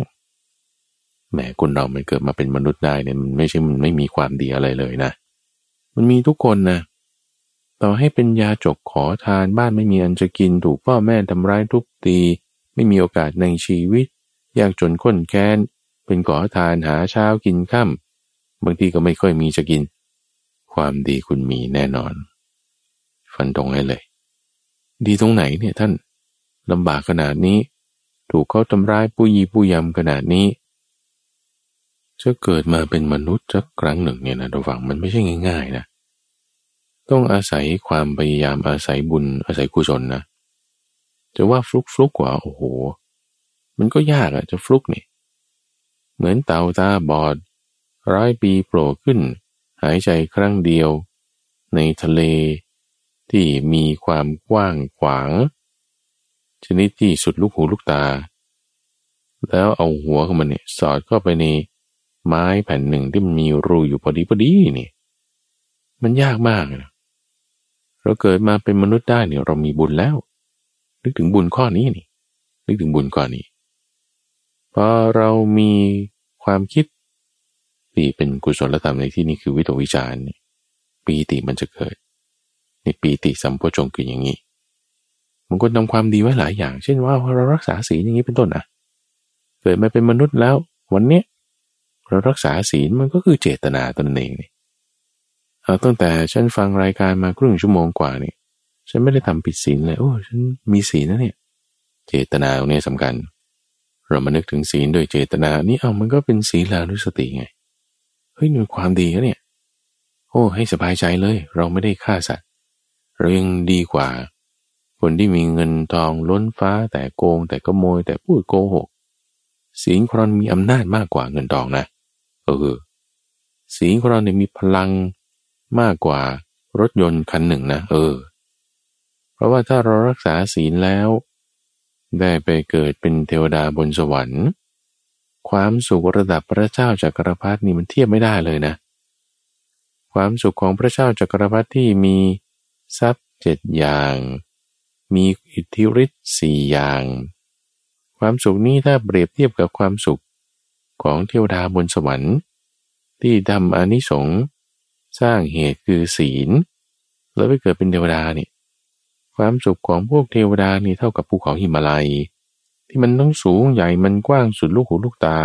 แหมคนเรามันเกิดมาเป็นมนุษย์ได้เนี่ยมันไม่ใช่มันไม่มีความดีอะไรเลยนะ มันมีทุกคนนะ ต่อให้เป็นยาจกขอทานบ้านไม่มีอันจะกินถูกพ่อแม่ทำร้ายทุบตี ไม่มีโอกาสในชีวิต ยากจนข้นแค้น เป็นขอทานหาเช้ากินค่ำบางทีก็ไม่ค่อยมีจะกิน ความดีคุณมีแน่นอน ฟันตรงให้เลย ดีตรงไหนเนี่ยท่านลำบากขนาดนี้ ถูกเขาทำร้ายผู้ยีผู้ยำขนาดนี้จะเกิดมาเป็นมนุษย์สักครั้งหนึ่งเนี่ยนะระวังมันไม่ใช่ง่าย ๆ นะ ต้องอาศัยความพยายามอาศัยบุญอาศัยกุศลนะจะว่าฟลุกฟลุกกว่าโอ้โห มันก็ยากอะจะฟลุกนี่ เหมือนเต่าตาบอด ร้อยปีโผล่ขึ้น หายใจครั้งเดียว ในทะเลที่มีความกว้างขวาง ชนิดที่สุดลูกหูลูกตา แล้วเอาหัวของมันเนี่ยสอดเข้าไปในไม้แผ่นหนึ่งที่มันมีรูอยู่พอดีพอดีนี่ มันยากมากนะ เราเกิดมาเป็นมนุษย์ได้เนี่ยเรามีบุญแล้ว นึกถึงบุญข้อนี้นี่ นึกถึงบุญข้อนี้พอเรามีความคิดที่เป็นกุศลธรรมในที่นี้คือวิตกวิจารณ์ปีติมันจะเกิดในปีติสัมโพชงคืออย่างนี้มันก็ทำความดีไว้หลายอย่าง เช่นว่าเรารักษาศีลอย่างนี้เป็นต้นอะเกิดมาเป็นมนุษย์แล้ว วันเนี้ยเรารักษาศีลมันก็คือเจตนาตนเองนี่ ตั้งแต่ฉันฟังรายการมาครึ่งชั่วโมงกว่านี่ฉันไม่ได้ทำผิดศีลเลยโอ้ฉันมีศีลนะเนี่ย เจตนาตรงนี้สำคัญ เรามานึกถึงศีลโดยเจตนานี่เอามันก็เป็นศีลานุสติไงเฮ้ยมีความดีนะเนี่ยโอ้ให้สบายใจเลย เราไม่ได้ฆ่าสัตว์เรายังดีกว่า คนที่มีเงินทองล้นฟ้าแต่โกง แต่ก็โมย แต่พูดโกหกศีลของเรามีอำนาจมากกว่าเงินทองนะเออศีลของเราเนี่ยมีพลัง มากกว่ารถยนต์คันหนึ่งนะ เออ เพราะว่าถ้าเรารักษาศีลแล้ว ได้ไปเกิดเป็นเทวดาบนสวรรค์ ความสุขระดับพระเจ้าจักรพรรดินี่มันเทียบไม่ได้เลยนะ ความสุขของพระเจ้าจักรพรรดิที่มีทรัพย์เจ็ดอย่าง มีอิทธิฤทธิ์สี่อย่าง ความสุขนี้ถ้าเปรียบเทียบกับความสุขของเทวดาบนสวรรค์ ที่ทำอนิสงส์ สร้างเหตุคือศีล แล้วไปเกิดเป็นเทวดาเนี่ยความสุขของพวกเทวดานี่เท่ากับภูเขาหิมาลัย ที่มันต้องสูงใหญ่มันกว้างสุดลูกหูลูกตา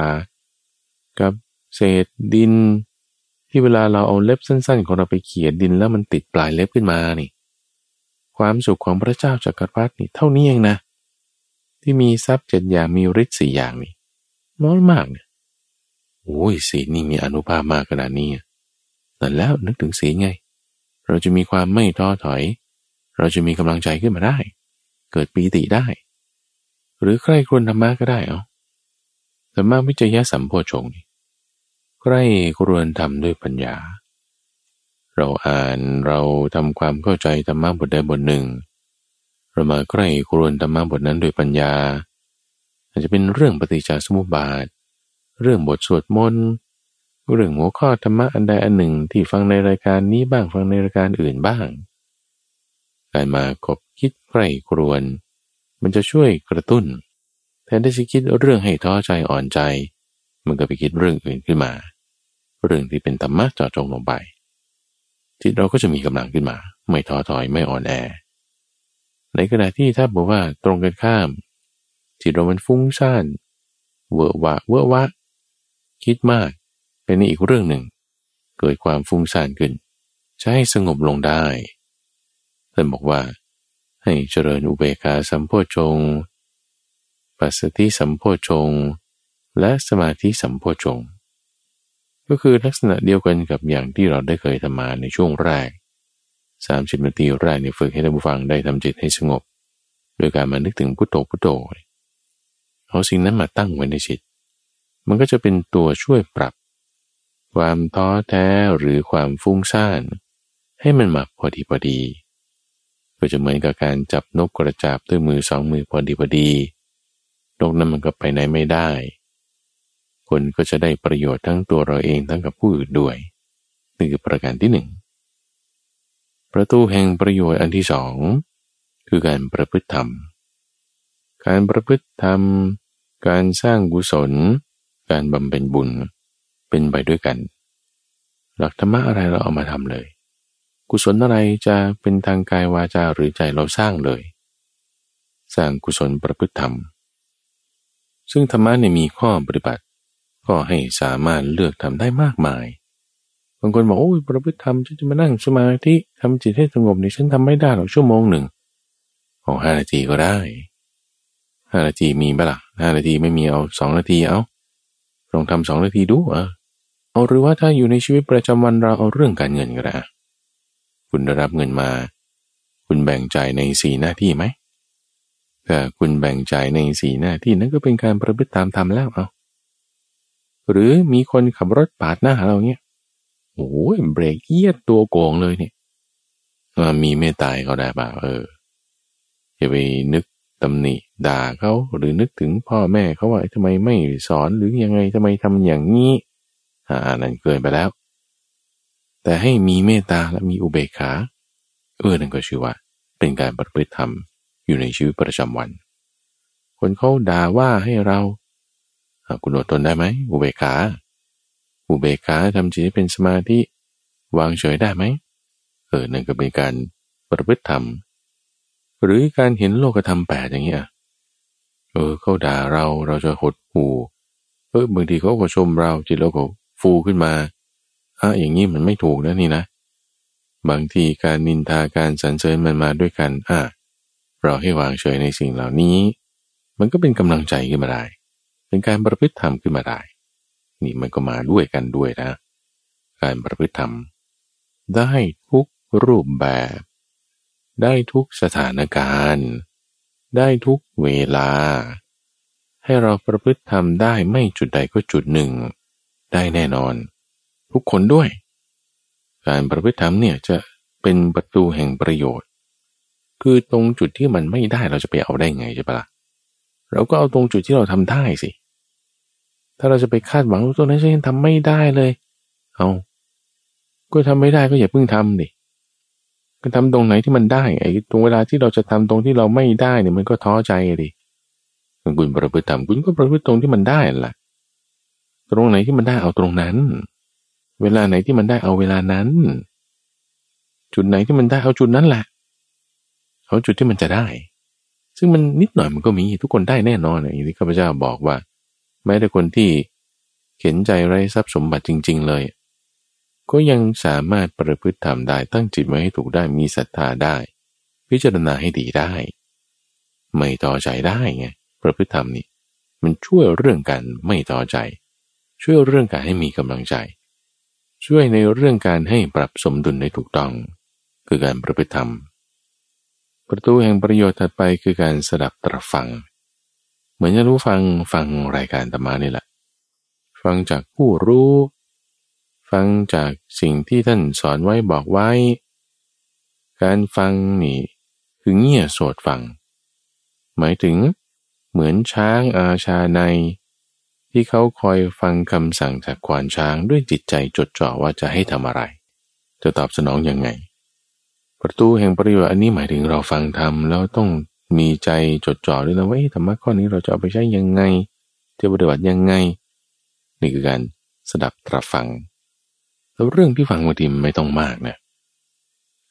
กับเศษดิน ที่เวลาเราเอาเล็บสั้น ๆ ของเราไปเขี่ยดินแล้วมันติดปลายเล็บขึ้นมานี่ ความสุขของพระเจ้าจักรพรรดินี่เท่านี้เองนะ ที่มีทรัพย์เจ็ดอย่างมีฤทธิ์สี่อย่างนี่น้อยมากเนี่ยโอ้ยศีนี่มีอนุภาพมากขนาดนี้ นั่แล้วนึกถึงศีลไง เราจะมีความไม่ท้อถอย เราจะมีกำลังใจขึ้นมาได้ เกิดปีติได้ หรือใครควรธรรมะก็ได้เอาธรรมะวิจยะสัมโพชงนี่ใครควรทำด้วยปัญญา เราอ่านเราทำความเข้าใจธรรมะบทใดบทหนึ่ง เรามาใครควรธรรมะบทนั้นโดยปัญญาอาจจะเป็นเรื่องปฏิจจสมุปบาท เรื่องบทสวดมนต์ เรื่องหัวข้อธรรมะอันใดอันหนึ่งที่ฟังในรายการนี้บ้างฟังในรายการอื่นบ้างการมาคบคิดใคร่ครวน มันจะช่วยกระตุ้น แทนที่จะคิดเรื่องให้ท้อใจอ่อนใจ มันก็ไปคิดเรื่องอื่นขึ้นมา เรื่องที่เป็นธรรมะจอดจงลงไปจิตเราก็จะมีกำลังขึ้นมา ไม่ท้อถอยไม่อ่อนแอ ในขณะที่ถ้าบอกว่าตรงกันข้าม จิตเรามันฟุ้งซ่านเวอะวะเวอะวะ คิดมาก เป็นอีกเรื่องหนึ่ง เกิดความฟุ้งซ่านขึ้น ใช้สงบลงได้ท่านบอกว่า ให้เจริญอุเบกขาสัมโพชงปัสสติสัมโพชง และสมาธิสัมโพชง ก็คือลักษณะเดียวกันกับอย่างที่เราได้เคยทำมาในช่วงแรก 30 นาทีแรกในฝึกให้ท่านผู้ฟังได้ทำจิตให้สงบ โดยการมานึกถึงพุทโธพุทโธเอาสิ่งนั้นมาตั้งไว้ในจิต มันก็จะเป็นตัวช่วยปรับ ความท้อแท้หรือความฟุ้งซ่าน ให้มันมาพอดีพอดี ก็จะเหมือนกับการจับนกกระจาบด้วยมือสองมือพอดีพอดี นกนั้นมันก็ไปไหนไม่ได้ คนก็จะได้ประโยชน์ทั้งตัวเราเองทั้งกับผู้อื่นด้วยนี่คือประการที่หนึ่งประตูแห่งประโยชน์อันที่สองคือการประพฤติธรรม การประพฤติธรรม การสร้างกุศล การบำเพ็ญบุญ เป็นไปด้วยกัน หลักธรรมะอะไรเราเอามาทำเลย กุศลอะไรจะเป็นทางกายวาจาหรือใจเราสร้างเลย สร้างกุศลประพฤติธรรม ซึ่งธรรมะเนี่ยมีข้อปฏิบัติ ก็ให้สามารถเลือกทำได้มากมายบางคนบอกโอ้ยประพฤติธรรมฉันจะมานั่งสมาธิทำจิตให้สงบนี่ฉันทำไม่ได้หรอกชั่วโมงหนึ่งโอ้ห้านาทีก็ได้ห้านาทีมีปะละ่ะห้านาทีไม่มีเอาสองนาทีเอาลองทำสองนาทีดูเออ เอาหรือว่าถ้าอยู่ในชีวิตประจำวันเราเอาเรื่องการเงินก็ได้คุณได้รับเงินมา คุณแบ่งใจในสี่หน้าที่ไหมถ้าคุณแบ่งใจในสี่หน้าที่นั้นก็เป็นการประพฤติตามธรรมแล้วเอาหรือมีคนขับรถปาดหน้าเราเนี้ยโอ้ยเบรกเอียดตัวโกงเลยเนี่ยมีเมตตาเขาได้ป่าเอออย่าไปนึกตำหนิด่าเขาหรือนึกถึงพ่อแม่เขาว่าทำไมไม่สอนหรือยังไงทำไมทำอย่างนี้านั่นเกินไปแล้ว แต่ให้มีเมตตาและมีอุเบกขาเออนั่นก็ชื่อว่า เป็นการปฏิบัติธรรมอยู่ในชีวิตประจำวัน คนเขาด่าว่าให้เราคุณอดทนได้ไหมอุเบกขา อุเบกขาทำจิตให้เป็นสมาธิวางเฉยได้ไหมเออนั่นก็เป็นการปฏิบัติธรรม หรือการเห็นโลกธรรมแปดอย่างเงี้ยเออเขาด่าเราเราจะหดหูเออบางทีเขาก็ชมเราจิตเราก็ ฟูขึ้นมาอะอย่างนี้มันไม่ถูกนะนี่นะ บางทีการนินทาการสรรเสริญมันมาด้วยกันอะเราให้วางเฉยในสิ่งเหล่านี้ มันก็เป็นกำลังใจขึ้นมาได้ เป็นการประพฤติธรรมขึ้นมาได้ นี่มันก็มาด้วยกันด้วยนะ การประพฤติธรรม ได้ทุกรูปแบบ ได้ทุกสถานการณ์ ได้ทุกเวลา ให้เราประพฤติทำได้ไม่จุดใดก็จุดหนึ่ง ได้แน่นอน ทุกคนด้วย การประพฤติธรรมเนี่ยจะเป็นประตูแห่งประโยชน์ คือตรงจุดที่มันไม่ได้เราจะไปเอาได้ไงใช่ปะละ่ะเราก็เอาตรงจุดที่เราทำได้สิ ถ้าเราจะไปคาดหวังตรงนั้นฉันทำไม่ได้เลย เอาก็ทำไม่ได้ก็อย่าเพิ่งทำดิก็ทำตรงไหนที่มันได้ไอ้ตรงเวลาที่เราจะทำตรงที่เราไม่ได้เนี่ยมันก็ท้อใจดิคุณประพฤติทำคุณก็ประพฤติตรงที่มันได้แหละ ตรงไหนที่มันได้เอาตรงนั้น เวลาไหนที่มันได้เอาเวลานั้น จุดไหนที่มันได้เอาจุดนั้นแหละ เอาจุดที่มันจะได้ ซึ่งมันนิดหน่อยมันก็มีทุกคนได้แน่นอนอย่างที่ข้าพเจ้าบอกว่าแม้แต่คนที่เข็นใจไร้ทรัพย์สมบัติจริง ๆ เลย ก็ยังสามารถประพฤติทำได้ตั้งจิตไว้ให้ถูกได้มีศรัทธาได้ พิจารณาให้ดีได้ ไม่ต่อใจได้ไงประพฤติธรรมนี่มันช่วยเรื่องการไม่ต่อใจ ช่วยเรื่องการให้มีกำลังใจ ช่วยในเรื่องการให้ปรับสมดุลในถูกต้อง คือการประพฤติธรรม ประตูแห่งประโยชน์ถัดไปคือการสดับตรับฟัง เหมือนจะรู้ฟังฟังรายการธรรมานี่แหละ ฟังจากผู้รู้ ฟังจากสิ่งที่ท่านสอนไว้บอกไว้ การฟังนี่คือเงี่ยโสดฟัง หมายถึงเหมือนช้างอาชาใน ที่เขาคอยฟังคำสั่งจากควานช้างด้วยจิตใจจดจ่อว่าจะให้ทำอะไร จะตอบสนองอยังไง ประตูแห่งประโยชน์อันนี้หมายถึงเราฟังทำแล้วต้องมีใจจดจ่อด้วยนะว่าธรรมะข้อนี้เราจะเอาไปใช้ยังไง จะปฏิบัติยังไง นี่คือการสดับตรับฟัง แล้วเรื่องที่ฟังบางทีไม่ต้องมากนะ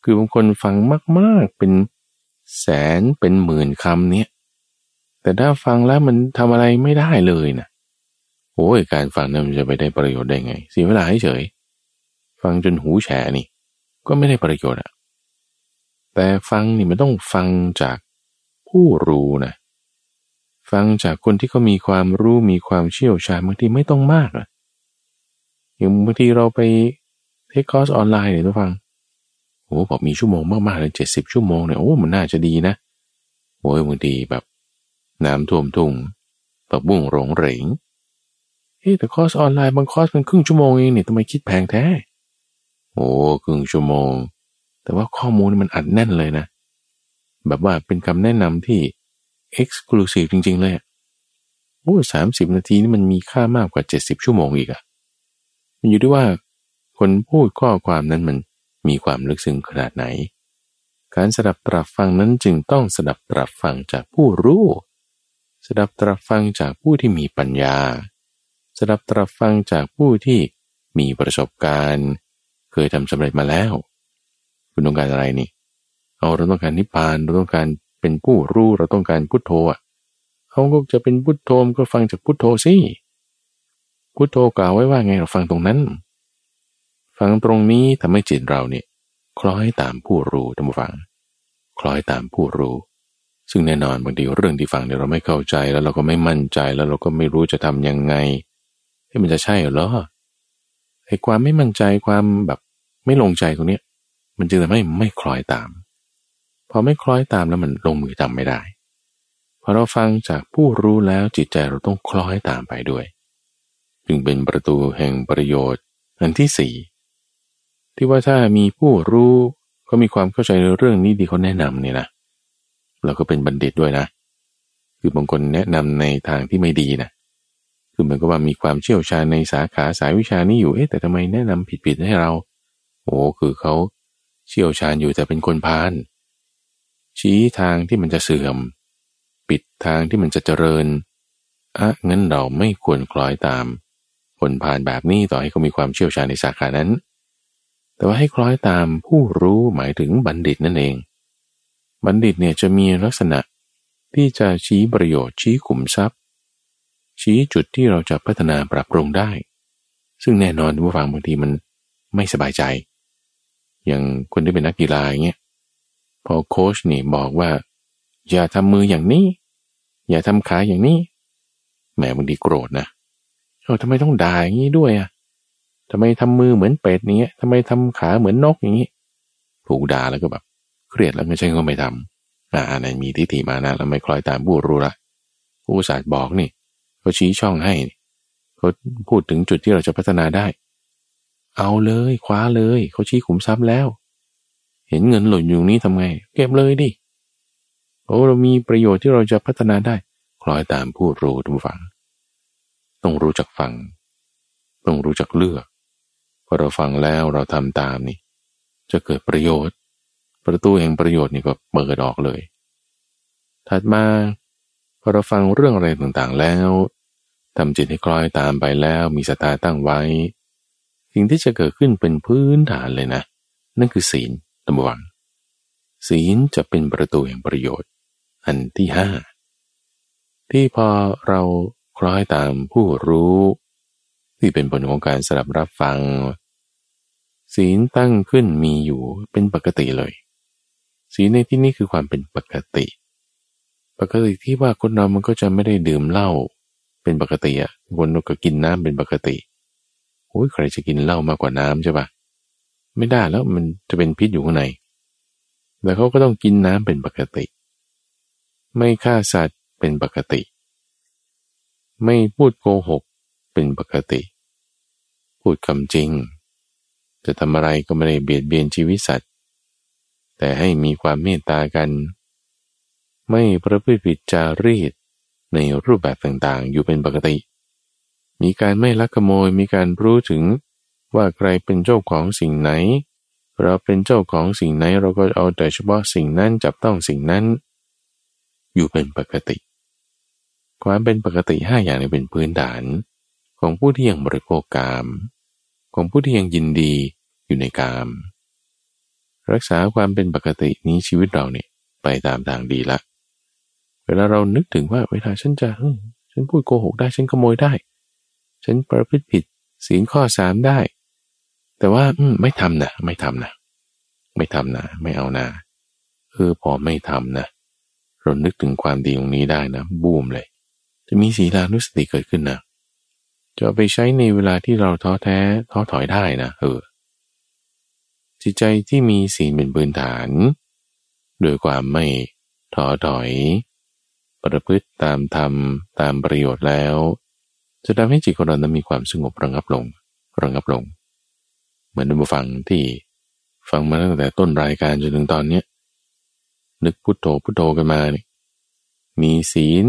คือบางคนฟังมากๆเป็นแสนเป็นหมื่นคำเนี้ยแต่ถ้าฟังแล้วมันทำอะไรไม่ได้เลยนะ โอ้ยการฟังนั้นมันจะไปได้ประโยชน์ได้ไงเสียเวลาเฉย ฟังจนหูแฉนี่ ก็ไม่ได้ประโยชน์อะแต่ฟังนี่มันต้องฟังจากผู้รู้นะฟังจากคนที่เขามีความรู้มีความเชี่ยวชาญบางทีไม่ต้องมากอะอย่างบางทีเราไปเทคคอร์สออนไลน์เนี่ยทุกฟังโอ้บอกมีชั่วโมงมากๆเลยเจ็ดสิบชั่วโมงเนี่ยโอ้มันน่าจะดีนะโอ้ยบางทีแบบ น้ำท่วมทุ่งปักบุ้งหลงเหรง เฮ้แต่คอร์สออนไลน์บางคอร์สเป็นครึ่งชั่วโมงเองเนี่ยทำไมคิดแพงแท้โอ้ครึ่งชั่วโมง แต่ว่าข้อมูลมันอัดแน่นเลยนะ แบบว่าเป็นคำแนะนำที่ exclusive จริง ๆ เลยโอ้สามสิบนาทีนี่มันมีค่ามากกว่าเจ็ดสิบชั่วโมงอีกอะมันอยู่ที่ว่า คนพูดข้อความนั้นมันมีความลึกซึ้งขนาดไหน การสดับตรับฟังนั้นจึงต้องสดับตรับฟังจากผู้รู้ สดับตรับฟังจากผู้ที่มีปัญญา สดับตรับฟังจากผู้ที่มีประสบการณ์ เคยทำสำเร็จมาแล้ว คุณต้องการอะไรนี่ เอาเราต้องการนิพพานเราต้องการเป็นผู้รู้เราต้องการพุทโธอะเขาก็จะเป็นพุทโธก็ฟังจากพุทโธสิพุทโธกล่าวไว้ว่าไงเราฟังตรงนั้น ฟังตรงนี้ทำให้จิตเราเนี่ยคล้อยตามผู้รู้ท่านผู้ฟัง คล้อยตามผู้รู้ ซึ่งแน่นอนบางทีเรื่องที่ฟังเนี่ยเราไม่เข้าใจแล้วเราก็ไม่มั่นใจแล้วเราก็ไม่รู้จะทํำยังไง ที่มันจะใช่หรอไอ้ความไม่มั่นใจความแบบไม่ลงใจตรงเนี้ย มันจึงทำให้ไม่คล้อยตาม พอไม่คล้อยตามแล้วมันลงมือทำไม่ได้พอเราฟังจากผู้รู้แล้วจิตใจเราต้องคล้อยตามไปด้วย จึงเป็นประตูแห่งประโยชน์ อันที่สี่ที่ว่าถ้ามีผู้รู้เขามีความเข้าใจในเรื่องนี้ดีเขาแนะนำเนี่ยนะเราก็เป็นบัณฑิตด้วยนะ คือบางคนแนะนำในทางที่ไม่ดีนะ คือเหมือนกับว่ามีความเชี่ยวชาญในสาขาสายวิชานี้อยู่ เอ๊ะแต่ทำไมแนะนำผิดๆให้เรา โอ้คือเขาเชี่ยวชาญอยู่แต่เป็นคนพาลชี้ทางที่มันจะเสื่อม ปิดทางที่มันจะเจริญอะงั้นเราไม่ควรคล้อยตาม คนผ่านแบบนี้ต่อให้เขามีความเชี่ยวชาญในสาขานั้น แต่ว่าให้คล้อยตามผู้รู้หมายถึงบัณฑิตนั่นเอง บัณฑิตเนี่ยจะมีลักษณะที่จะชี้ประโยชน์ชี้ขุมทรัพย์ ชี้จุดที่เราจะพัฒนาปรับปรุงได้ ซึ่งแน่นอนผู้ฟังบางทีมันไม่สบายใจ อย่างคนที่เป็นนักกีฬาอย่างเงี้ยพอโค้ชนี่บอกว่า อย่าทำมืออย่างนี้ อย่าทำขาอย่างนี้แหมบางทีโกรธนะเออทำไมต้องด่าอย่างนี้ด้วยอะทำไมทำมือเหมือนเป็ดเนี้ยทำไมทำขาเหมือนนกอย่างนี้ถูกด่าแล้วก็แบบเครียดแล้วไม่ใช่ก็ไม่ทำอ่าในมีทิฏฐิมานะแล้วไม่คล้อยตามผู้รู้ละผู้ศาสตร์บอกนี่ เขาชี้ช่องให้เขาพูดถึงจุดที่เราจะพัฒนาได้ เอาเลยคว้าเลยเขาชี้ขุมทรัพย์แล้ว เห็นเงินหล่นอยู่นี้ทำไง เก็บเลยดิโอ้เรามีประโยชน์ที่เราจะพัฒนาได้คล้อยตามผู้รู้ทุกฝัง ต้องรู้จักฟัง ต้องรู้จักเลือกพอเราฟังแล้วเราทำตามนี่ จะเกิดประโยชน์ ประตูแห่งประโยชน์นี่ก็เปิดออกเลย ถัดมา พอเราฟังเรื่องอะไรต่างๆแล้วทำจิตให้คล้อยตามไปแล้วมีสตาตั้งไว้ สิ่งที่จะเกิดขึ้นเป็นพื้นฐานเลยนะ นั่นคือศีลตำวัง ศีลจะเป็นประตูแห่งประโยชน์ อันที่ห้าที่พอเราคล้อยตามผู้รู้ ที่เป็นผลของการสลับรับฟัง ศีลตั้งขึ้นมีอยู่เป็นปกติเลย ศีลในที่นี้คือความเป็นปกติ ปกติที่ว่าคนเรามันก็จะไม่ได้ดื่มเหล้าเป็นปกติอะคนก็กินน้ำเป็นปกติโอ้ยใครจะกินเหล้ามากกว่าน้ำใช่ปะไม่ได้แล้วมันจะเป็นพิษอยู่ข้างในแต่เขาก็ต้องกินน้ำเป็นปกติ ไม่ฆ่าสัตว์เป็นปกติ ไม่พูดโกหกเป็นปกติ พูดคำจริง จะทำอะไรก็ไม่ได้เบียดเบียนชีวิตสัตว์ แต่ให้มีความเมตตากัน ไม่ประพฤติผิดจารีตในรูปแบบต่างๆ อยู่เป็นปกติ มีการไม่ลักขโมย มีการรู้ถึงว่าใครเป็นเจ้าของสิ่งไหน เราเป็นเจ้าของสิ่งไหน เราก็เอาแต่เฉพาะสิ่งนั้นจับต้องสิ่งนั้น อยู่เป็นปกติ ความเป็นปกติห้าอย่างนี้เป็นพื้นฐาน ของผู้ที่ยังบริโภคกาม ของผู้ที่ยังยินดีอยู่ในกาม รักษาความเป็นปกตินี้ชีวิตเราเนี่ยไปตามทางดีละ เวลาเรานึกถึงว่าเวลาฉันจะฉันพูดโกหกได้ฉันขโมยได้ ฉันประพฤติผิดศีลข้อสามได้ แต่ว่าอืไม่ทำนะไม่ทำนะไม่ทำนะไม่เอานะเออพอไม่ทำนะเรานึกถึงความดีตรงนี้ได้นะ บูมเลย จะมีศีลานุสติเกิดขึ้นนะจะไปใช้ในเวลาที่เราท้อแท้ท้อถอยได้นะเออจิตใจที่มีศีลเป็นพื้นฐาน โดยความไม่ท้อถอย ประพฤติตามธรรมตามประโยชน์แล้ว จะทำให้จิตของเรานั้นมีความสงบระงับลงระงับลง เหมือนดูฟังที่ฟังมาตั้งแต่ต้นรายการจนถึงตอนเนี้ยนึกพุโทโธพุโทโธกันมาเนี่ยมีศีล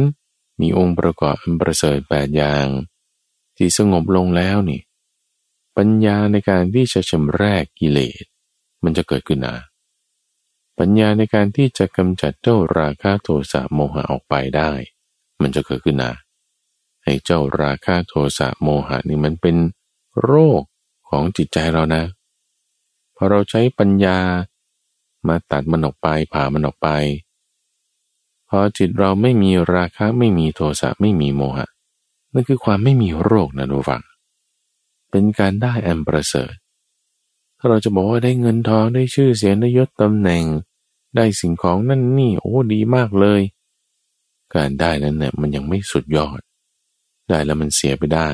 มีองค์ประกอบอันประเสริฐแปดอย่าง ที่สงบลงแล้วนี่ ปัญญาในการที่จะชำระกิเลส มันจะเกิดขึ้นนะ ปัญญาในการที่จะกำจัดเจ้าราคะโทสะโมหะออกไปได้ มันจะเกิดขึ้นนะให้เจ้าราคะโทสะโมหะนี่มันเป็นโรคของจิตใจเรานะ พอเราใช้ปัญญามาตัดมันออกไปผ่ามันออกไป พอจิตเราไม่มีราคะไม่มีโทสะไม่มีโมหะนั่นคือความไม่มีโรคนะดูฟัง เป็นการได้อันประเสริฐาเราจะบอกว่าได้เงินทองได้ชื่อเสียงได้ยศตำแหน่ง ได้สิ่งของนั่นนี่โอ้ดีมากเลย การได้นั้นเนี่ยมันยังไม่สุดยอด ได้แล้วมันเสียไปได้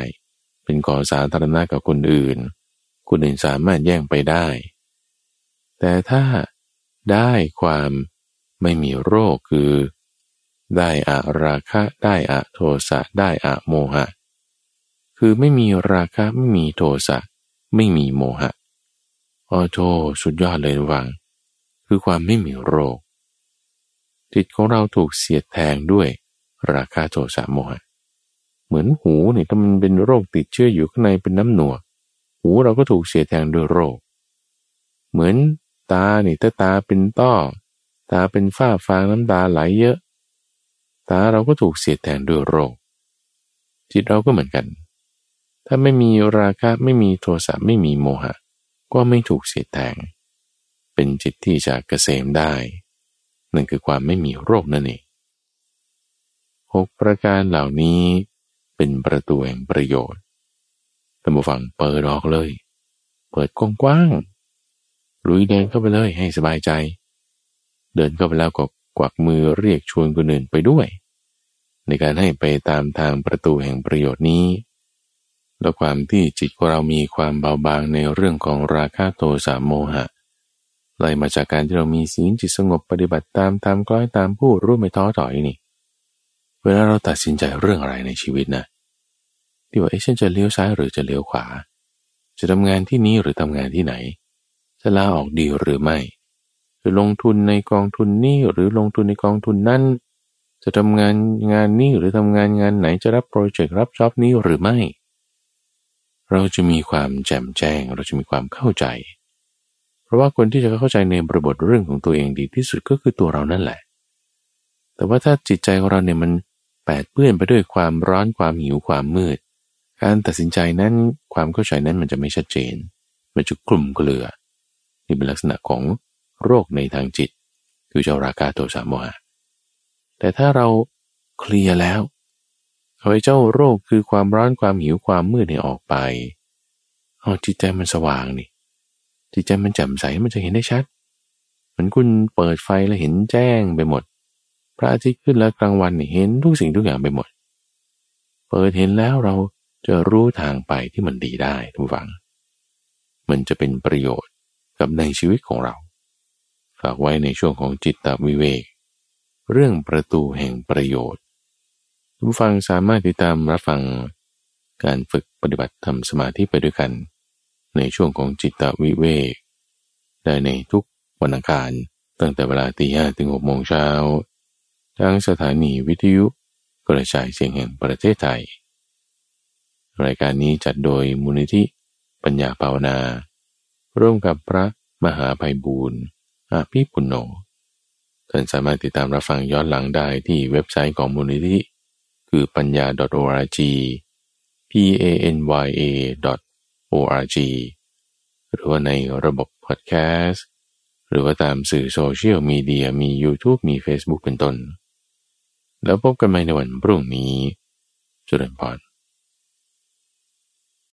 เป็นของสาธารณะกับคนอื่น คนอื่นสามารถแย่งไปได้ แต่ถ้าได้ความไม่มีโรคคือ ได้อะราคะได้อะโทสะได้อะโมหะ คือไม่มีราคะไม่มีโทสะไม่มีโมหะ โอ้โธสุดยอดเลยวัง คือความไม่มีโรค จิตของเราถูกเสียดแทงด้วยราคาโทสะโมหะเหมือนหูเนี่ยถ้ามันเป็นโรคติดเชื้ออยู่ข้างในเป็นน้ำหนวก หูเราก็ถูกเสียดแทงด้วยโรค เหมือนตาเนี่ยถ้าตาเป็นต้อ ตาเป็นฝ้าฟางน้ำตาไหลเยอะ ตาเราก็ถูกเสียดแทงด้วยโรค จิตเราก็เหมือนกัน ถ้าไม่มีราคะไม่มีโทสะไม่มีโมหะ ก็ไม่ถูกเสียแทง เป็นจิตที่จะเกษมได้ นั่นคือความไม่มีโรคนั่นเองหกประการเหล่านี้เป็นประตูแห่งประโยชน์ท่านผู้ฟังเปิดออกเลย เปิดกว้างๆลุยเดินเข้าไปเลยให้สบายใจ เดินเข้าไปแล้วก็กวักมือเรียกชวนคนอื่นไปด้วย ในการให้ไปตามทางประตูแห่งประโยชน์นี้ และความที่จิตของเรามีความเบาบางในเรื่องของราคะโทสะโมหะไล่มาจากการที่เรามีศีลจิตสงบปฏิบัติตามตามกล้อยตามผู้รู้ไม่ท้อถอยนี่เวลาเราตัดสินใจเรื่องอะไรในชีวิตนะที่ว่าเอ๊ะฉันจะเลี้ยวซ้ายหรือจะเลี้ยวขวา จะทำงานที่นี้หรือทำงานที่ไหน จะลาออกดีหรือไม่ จะลงทุนในกองทุนนี้หรือลงทุนในกองทุนนั้นจะทำงานงานนี้หรือทำงานงานไหนจะรับโปรเจกต์รับจ็อบนี้หรือไม่ เราจะมีความแจ่มแจ้ง เราจะมีความเข้าใจ เพราะว่าคนที่จะเข้าใจในบริบทเรื่องของตัวเองดีที่สุดก็คือตัวเรานั่นแหละ แต่ว่าถ้าจิตใจของเราเนี่ยมันแปดเปื้อนไปด้วยความร้อนความหิวความมืด การตัดสินใจนั้นความเข้าใจนั้นมันจะไม่ชัดเจน มันจะกลุ่มเกลือ นี่เป็นลักษณะของโรคในทางจิต คือเจ้าราคาโทสะโมหะแต่ถ้าเราเคลียร์แล้ว เอาไอ้เจ้าโรคคือความร้อนความหิวความมืดเนี่ยออกไปเอาจิตใจมันสว่างนี่ จิตใจมันแจ่มใสมันจะเห็นได้ชัด เหมือนคุณเปิดไฟแล้วเห็นแจ้งไปหมด พระอาทิตย์ขึ้นแล้วกลางวันนี่เห็นทุกสิ่งทุกอย่างไปหมด เปิดเห็นแล้วเราจะรู้ทางไปที่มันดีได้ทุกฝัง มันจะเป็นประโยชน์กับในชีวิตของเรา ฝากไว้ในช่วงของจิตตวิเวก เรื่องประตูแห่งประโยชน์ ผู้ฟังสามารถติดตามรับฟังการฝึกปฏิบัติทำสมาธิไปด้วยกัน ในช่วงของจิตตวิเวกได้ในทุกวันอังคารตั้งแต่เวลาตีห้ถึงหกโมงเช้าทางสถานีวิทยุกระจายเสียงแห่งประเทศไทย รายการนี้จัดโดยมูลนิธิปัญญาภาวนา ร่วมกับพระมหาภัยบูรณ์อาภิปุณโญท่านสามารถติดตามรับฟังย้อนหลังได้ที่เว็บไซต์ของมูลนิธิ คือปัญญา .org p a n y a .org หรือว่าในระบบพอดแคสต์หรือว่าตามสื่อโซเชียลมีเดียมี YouTube มี Facebook เป็นต้น แล้วพบกันใหม่ในวันพรุ่งนี้จุดพร